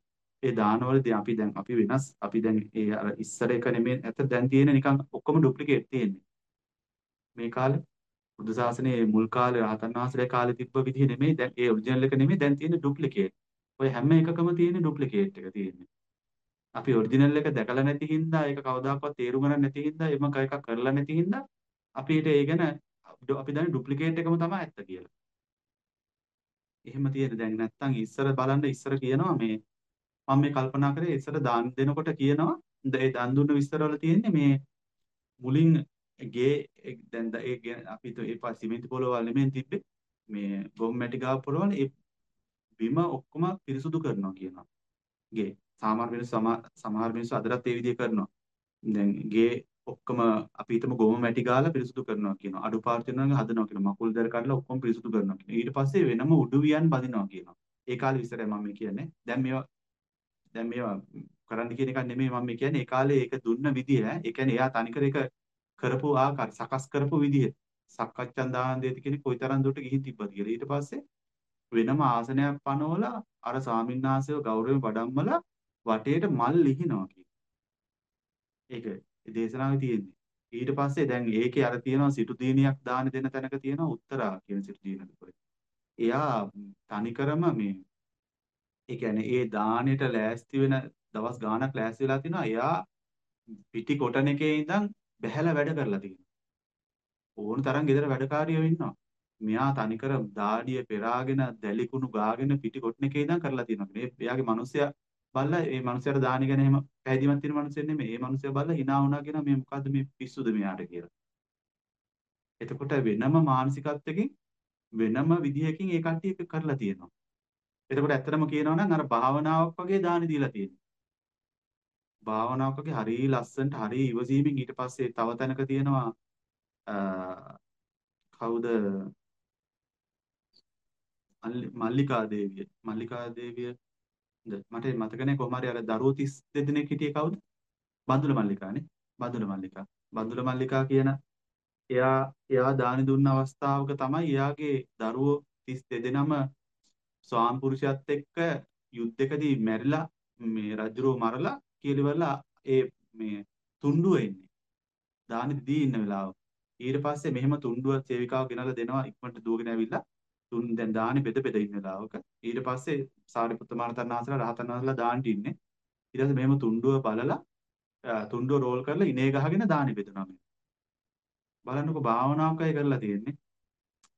ඒ දානවලදී අපි දැන් අපි වෙනස් අපි දැන් ඒ අර ඉස්සර එක නෙමෙයි ඇත්ත දැන් තියෙන නිකන් ඔක්කොම ඩුප්ලිකේට් තියෙන්නේ. මේ කාලේ බුදු සාසනයේ මුල් කාලේ රහතන් වහන්සේලා කාලේ තිබ්බ විදිහ නෙමෙයි දැන් ඒ ඔරිජිනල් එක නෙමෙයි දැන් තියෙන ඩුප්ලිකේට්. ඔය හැම එකකම තියෙන ඩුප්ලිකේට් එක තියෙන්නේ. අපි ඔරිජිනල් එක දැකලා නැති හින්දා ඒක කවදාකවත් තේරුම් ගන්න නැති හින්දා එමක එකක් කරලා නැති හින්දා අපිට ඒ ගැන අපි දන්නේ ඩුප්ලිකේට් එකම තමයි ඇත්ත කියලා. එහෙම තියෙන දැන් නැත්තම් ඉස්සර බලන්න ඉස්සර කියනවා මේ මම මේ කල්පනා කරේ ඉස්සර දාන දෙනකොට කියනවා ඒ දන් දුන්න විස්තරවල තියෙන්නේ මේ මුලින් ගේ දැන් ඒ අපි ඒ පස් සිමෙන්ති පොළවල් නෙමෙයි තිබ්බේ මේ ගොම් මැටි ගාව පොළවල් ඒ බිම ඔක්කොම පිරිසුදු කරනවා කියනවා. ගේ සමහර මිනිස්සු සමහර මිනිස්සු අදටත් ඒ විදිහ කරනවා. දැන් ගේ ඔක්කොම අපි හිතමු ගොම මැටි ගාලා පිරිසුදු කරනවා කියනවා. අඩුපාඩු තියෙනවා හදනවා කියනවා. මකුල් දැර කඩලා ඔක්කොම පිරිසුදු කරනවා කියනවා. ඊට පස්සේ වෙනම උඩු වියන් බඳිනවා කියනවා. ඒ කාලේ විතරයි මම කියන්නේ. දැන් මේවා දැන් මේවා කරන්න කියන එක නෙමෙයි මම කියන්නේ. ඒ කාලේ ඒක දුන්න විදිය. ඒ කියන්නේ එයා තනිකර ඒක කරපු ආකාර සකස් කරපු විදිහ සක්කච්ඡන් දාන දෙති කෙනෙක් කොයිතරම් දුරට ගිහින් තිබ්බද කියලා ඊට පස්සේ වෙනම ආසනයක් පනවලා අර ස්වාමින්වහන්සේව ගෞරවයෙන් වඩම්මලා වටේට මල් ලිහිනවා කියන. ඒක ඒ දේශනාවේ තියෙන්නේ. ඊට පස්සේ දැන් ඒකේ අර තියෙනවා සිටු දීනියක් දාන දෙන තැනක තියෙනවා උත්තරා කියන සිටු දීන දුපරේ. එයා තනිකරම මේ ඒ කියන්නේ ඒ දානෙට ලෑස්ති වෙන දවස් ගාණක් ලෑස්ති වෙලා තිනවා එයා පිටි කොටන එකේ ඉඳන් බැහැලා වැඩ කරලා තියෙනවා. ඕන තරම් ගෙදර වැඩකාරියෝ ඉන්නවා. මෙයා තනිකර දාඩිය පෙරාගෙන දැලිකුණු ගාගෙන පිටි කොටන එකේ ඉඳන් කරලා තියෙනවා. මේ එයාගේ මිනිස්සයා බල්ලා මේ මිනිස්සයාට දානි ගැන එහෙම පැහැදිලිමත් තියෙන මිනිස්සෙක් නෙමෙයි. මේ මිනිස්සයා බල්ලා hina වුණා කියන මේ මොකද්ද මේ පිස්සුද මෙයාට කියලා. එතකොට වෙනම මානසිකත්වයකින් වෙනම විදිහකින් ඒ කට්ටිය එක කරලා තියෙනවා. එතකොට ඇත්තටම කියනවා නම් අර භාවනාවක් වගේ දානි දීලා තියෙනවා. භාවනාවක් වගේ හරි ලස්සනට හරි ඉවසීමෙන් ඊට පස්සේ තව තැනක තියෙනවා කවුද මල්ලිකා දේවිය මල්ලිකා දේවිය මට මතක නැහැ කොහොම හරි අර දරුවෝ 32 දෙනෙක් හිටියේ කවුද බඳුල මල්ලිකානේ බඳුල මල්ලිකා බඳුල මල්ලිකා කියන එයා එයා දානි දුන්න අවස්ථාවක තමයි එයාගේ දරුවෝ 32 දෙනම ස්වාම පුරුෂයත් එක්ක යුද්ධකදී මැරිලා මේ රජුරෝ මරලා කියලා ඒ මේ තුණ්ඩුව එන්නේ. දානි දී ඉන්න වෙලාව. ඊට පස්සේ මෙහෙම තුණ්ඩුව සේවිකාව ගෙනලා දෙනවා ඉක්මනට දුවගෙන ඇවිල්ලා තුන් දැන් දානි බෙද බෙද ඉන්න වෙලාවක. ඊට පස්සේ සාරිපුත්ත මහරතන් වහන්සේලා රහතන් වහන්සේලා දාන්ට ඉන්නේ. ඊට පස්සේ මෙහෙම තුණ්ඩුව බලලා තුණ්ඩුව රෝල් කරලා ඉනේ ගහගෙන දානි බෙදනවා මේ. බලන්නකෝ භාවනාවකයි කරලා තියෙන්නේ.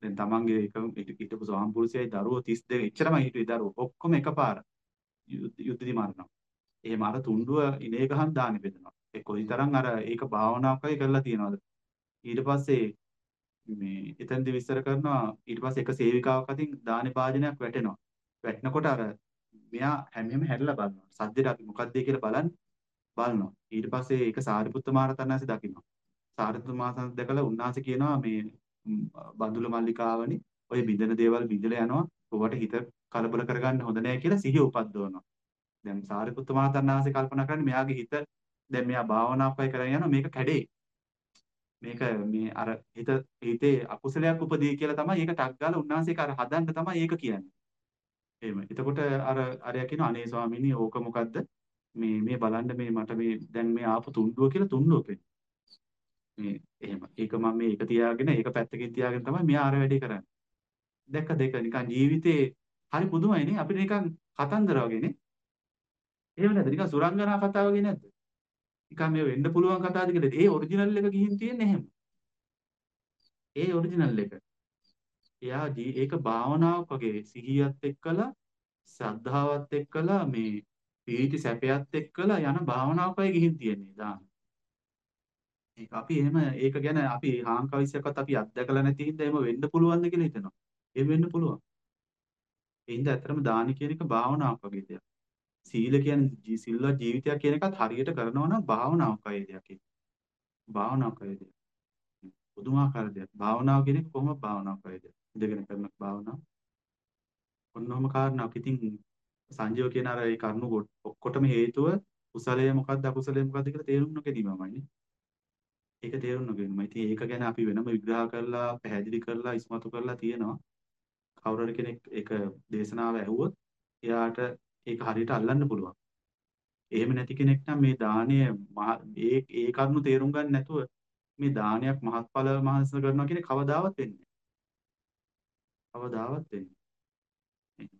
දැන් තමන්ගේ එක හිටපු සාම්පුරුෂයයි දරුවෝ 32 එච්චරමයි හිටුවේ දරුවෝ. ඔක්කොම එකපාර යුද්ධදි මරනවා. එහෙම අර තුණ්ඩුව ඉනේ ගහන් දානි බෙදනවා. ඒ කොයිතරම් අර ඒක භාවනාවකයි කරලා තියනවද? ඊට පස්සේ මේ එතනදි විස්තර කරනවා ඊට පස්සේ එක සේවිකාවක් අතින් දානි භාජනයක් වැටෙනවා. වැටෙනකොට අර මෙයා හැමෙම හැරිලා බලනවා. සද්දෙට අපි මොකද්ද කියලා බලන්න බලනවා. ඊට පස්සේ ඒක සාරිපුත්ත මහරතන්හන්සේ දකිනවා. සාරිපුත්ත මහරතන් දැකලා උන්වහන්සේ කියනවා මේ බඳුල මල්ලිකාවනි ඔය බින්දන දේවල් බින්දලා යනවා. ඔබට හිත කලබල කරගන්න හොඳ නැහැ කියලා සිහිය උපද්දවනවා. දැන් සාරිපුත්ත මහතන් වහන්සේ කල්පනා කරන්නේ මෙයාගේ හිත දැන් මෙයා භාවනාවක්යි කරගෙන යනවා මේක කැඩේ. මේක මේ අර හිත හිතේ අකුසලයක් උපදී කියලා තමයි ඒක ටක් ගාලා උන්වහන්සේ අර හදන්න තමයි ඒක කියන්නේ. එහෙම. එතකොට අර අරයා කියනවා අනේ ස්වාමීනි ඕක මොකද්ද? මේ මේ බලන්න මේ මට මේ දැන් මේ ආපු තුණ්ඩුව කියලා තුණ්ඩුව පෙන්නේ. මේ එහෙම. ඒක මම මේ එක තියාගෙන ඒක පැත්තකින් තියාගෙන තමයි මෙයා අර වැඩේ කරන්නේ. දැක්ක දෙක නිකන් ජීවිතේ හරි පුදුමයි නේ අපිට නිකන් කතන්දර වගේ නේ. එහෙම නැද්ද? නිකන් සුරංගනා කතාව වගේ නැද්ද? නිකන් මේ වෙන්න පුළුවන් කතාවද කියලා. ඒ ඔරිජිනල් එක ගිහින් තියෙන්නේ එහෙම. ඒ ඔරිජිනල් එක. එයා ඒක භාවනාවක් වගේ සිහියත් එක්කලා ශ්‍රද්ධාවත් එක්කලා මේ පීති සැපයත් එක්කලා යන භාවනාවක් වගේ ගිහින් තියෙන්නේ දාන. ඒක අපි එහෙම ඒක ගැන අපි හාංකවිස්සයක්වත් අපි අත්දකලා නැති හින්දා එහෙම වෙන්න පුළුවන්ද කියලා හිතනවා. එහෙම වෙන්න පුළුවන්. ඒ හින්දා ඇත්තටම දාන කියන එක භාවනාවක් වගේ දෙයක්. සීල කියන්නේ සිල්වත් ජීවිතයක් කියන එකත් හරියට කරනවා නම් භාවනාවක් වගේ දෙයක් ඒක. භාවනාවක් වගේ දෙයක්. පුදුමාකාර දෙයක්. භාවනාව කියන එක කොහොමද භාවනාවක් වගේ දෙයක්. ඉඳගෙන කරන භාවනාව. ඔන්නෝම කාරණාවක්. ඉතින් සංජීව කියන අර ඒ කරුණු ඔක්කොටම හේතුව කුසලය මොකක්ද අකුසලය මොකක්ද කියලා තේරුම් නොගැනීමමයි නේ. ඒක තේරුම් නොගැනීම. ඉතින් ඒක ගැන අපි වෙනම විග්‍රහ කරලා පැහැදිලි කරලා ඉස්මතු කරලා තියෙනවා. කවුරු හරි කෙනෙක් ඒක දේශනාව ඇහුවොත් එයාට ඒක හරියට අල්ලන්න පුළුවන්. එහෙම නැති කෙනෙක් නම් මේ දාණය ඒ ඒ කරුණු තේරුම් ගන්න නැතුව මේ දානයක් මහත්ඵල මහන්ස කරනවා කියන්නේ කවදාවත් වෙන්නේ නැහැ. කවදාවත් වෙන්නේ නැහැ.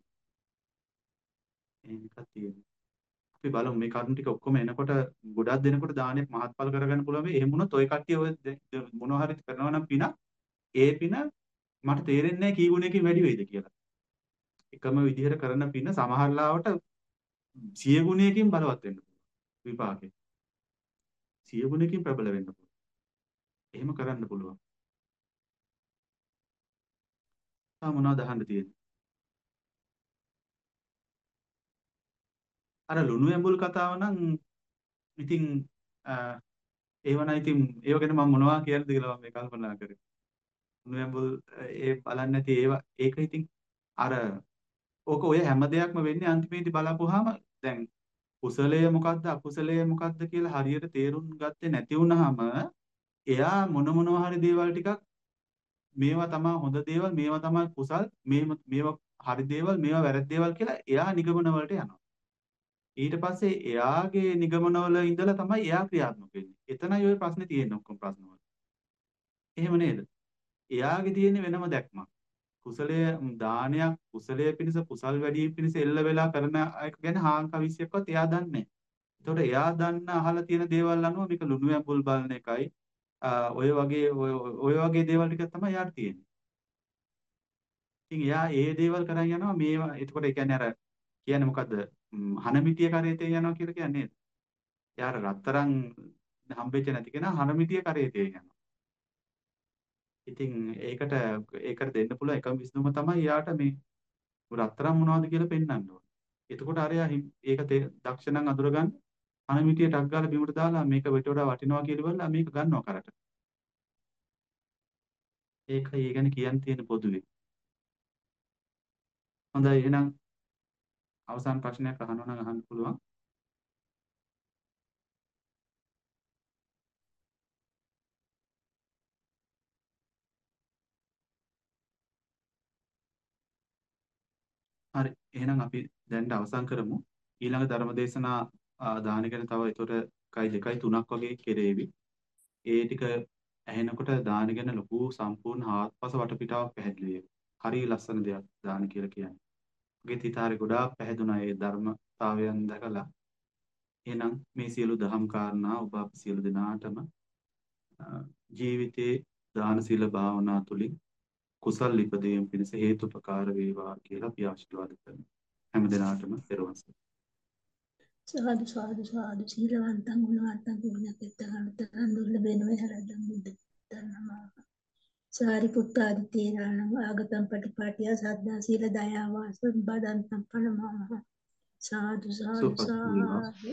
එහෙම එකක් තියෙනවා. අපි බලමු මේ කරුණු ටික ඔක්කොම එනකොට ගොඩක් දෙනකොට දානයක් මහත්ඵල කරගන්න පුළුවන් වෙයි. එහෙම වුණොත් ඔය කට්ටිය ඔය මොනවා හරි කරනවා නම් පින ඒ පින මට තේරෙන්නේ නැහැ කී ගුණයකින් වැඩි වෙයිද කියලා. එකම විදිහට කරන පින සමහර ලාවට සිය ගුණයකින් බලවත් වෙන්න පුළුවන්. විපාකේ. සිය ගුණයකින් ප්‍රබල වෙන්න පුළුවන්. එහෙම කරන්න පුළුවන්. තා මොනවද අහන්න තියෙන්නේ? අර ලුණු ඇඹුල් කතාව නම් ඉතින් ඒව නම් ඉතින් ඒව ගැන මම මොනවා කියන්නද කියලා මම මේ කල්පනා කරේ. ලුණු ඇඹුල් ඒ බලන්නේ නැති ඒවා ඒක ඉතින් අර ඕක ඔය හැම දෙයක්ම වෙන්නේ අන්තිමේදී බලපුවාම දැන් කුසලය මොකද්ද අකුසලය මොකද්ද කියලා හරියට තේරුම් ගත්තේ නැති වුනහම එයා මොන මොනවා හරි දේවල් ටිකක් මේවා තමයි හොඳ දේවල් මේවා තමයි කුසල් මේවා හරි දේවල් මේවා වැරදි දේවල් කියලා එයා නිගමන වලට යනවා ඊට පස්සේ එයාගේ නිගමනවල ඉඳලා තමයි එයා ක්‍රියාත්මක වෙන්නේ. එතනයි ওই ප්‍රශ්නේ තියෙන්නේ ඔක්කොම ප්‍රශ්නවල. එහෙම නේද? එයාගේ තියෙන්නේ වෙනම දැක්මක්. කුසලය දානයක් කුසලයේ පිණිස කුසල් වැඩි පිණිස එල්ල වෙලා කරන එක ගැන හාංකවිස්සයක්වත් එයා දන්නේ නැහැ. එතකොට එයා දන්න අහලා තියෙන දේවල් අනුව මේක ලුණු ඇඹුල් බලන එකයි ඔය වගේ ඔය වගේ දේවල් ටික තමයි එයාට තියෙන්නේ. ඉතින් එයා ඒ දේවල් කරන් යනවා මේවා එතකොට ඒ කියන්නේ අර කියන්නේ මොකද්ද හනමිටිය කරේතේ යනවා කියලා කියන්නේ නේද? එයාට රත්තරන් හම්බෙච්ච නැති කෙනා හනමිටිය කරේතේ යනවා. ඉතින් ඒකට ඒකට දෙන්න පුළුවන් එකම විසඳුම තමයි එයාට මේ රත්තරන් මොනවද කියලා පෙන්වන්න ඕනේ. එතකොට අරයා ඒක දක්ෂ නම් අඳුරගන්න හනමිටිය ටක් ගාලා බිමට දාලා මේක වෙට වඩා වටිනවා කියලා බලලා මේක ගන්නවා කරට. ඒකයි ඒ ගැන කියන්න තියෙන පොදුවේ. හොඳයි එහෙනම් අවසාන ප්‍රශ්නයක් අහනවා නම් අහන්න පුළුවන්. හරි එහෙනම් අපි දැන් අවසන් කරමු. ඊළඟ ධර්මදේශනා දාන ගැන තව ඒතර කයි දෙකයි තුනක් වගේ කෙරේවි. ඒ ටික ඇහෙනකොට දාන ගැන ලොකු සම්පූර්ණ හාත්පස වටපිටාවක් පැහැදිලි වෙනවා. හරි ලස්සන දෙයක් දාන කියලා කියන්නේ. මගේ හිතාරේ ගොඩාක් පැහැදුනා ඒ ධර්මතාවයන් දැකලා. එහෙනම් මේ සියලු දහම් කාරණා ඔබ අප සියලු දෙනාටම ජීවිතේ දාන සීල භාවනා තුලින් කුසල් ඉපදීම පිණිස හේතුපකාර වේවා කියලා අපි ආශිර්වාද කරනවා. හැම දිනාටම පෙරවස්. සාදු සාදු සාදු. සීලවන්තං ගුණවන්තං ගුණකෙත්තං දුර්ලභේන වේහරදම් බුද්ධ ධර්මමා සාරිපුත්තාදි තේරාණං ආගතං පටිපාටිය සද්දා සීල දයා වාස බදන්තං පනමහ. සාදු සාදු සාදු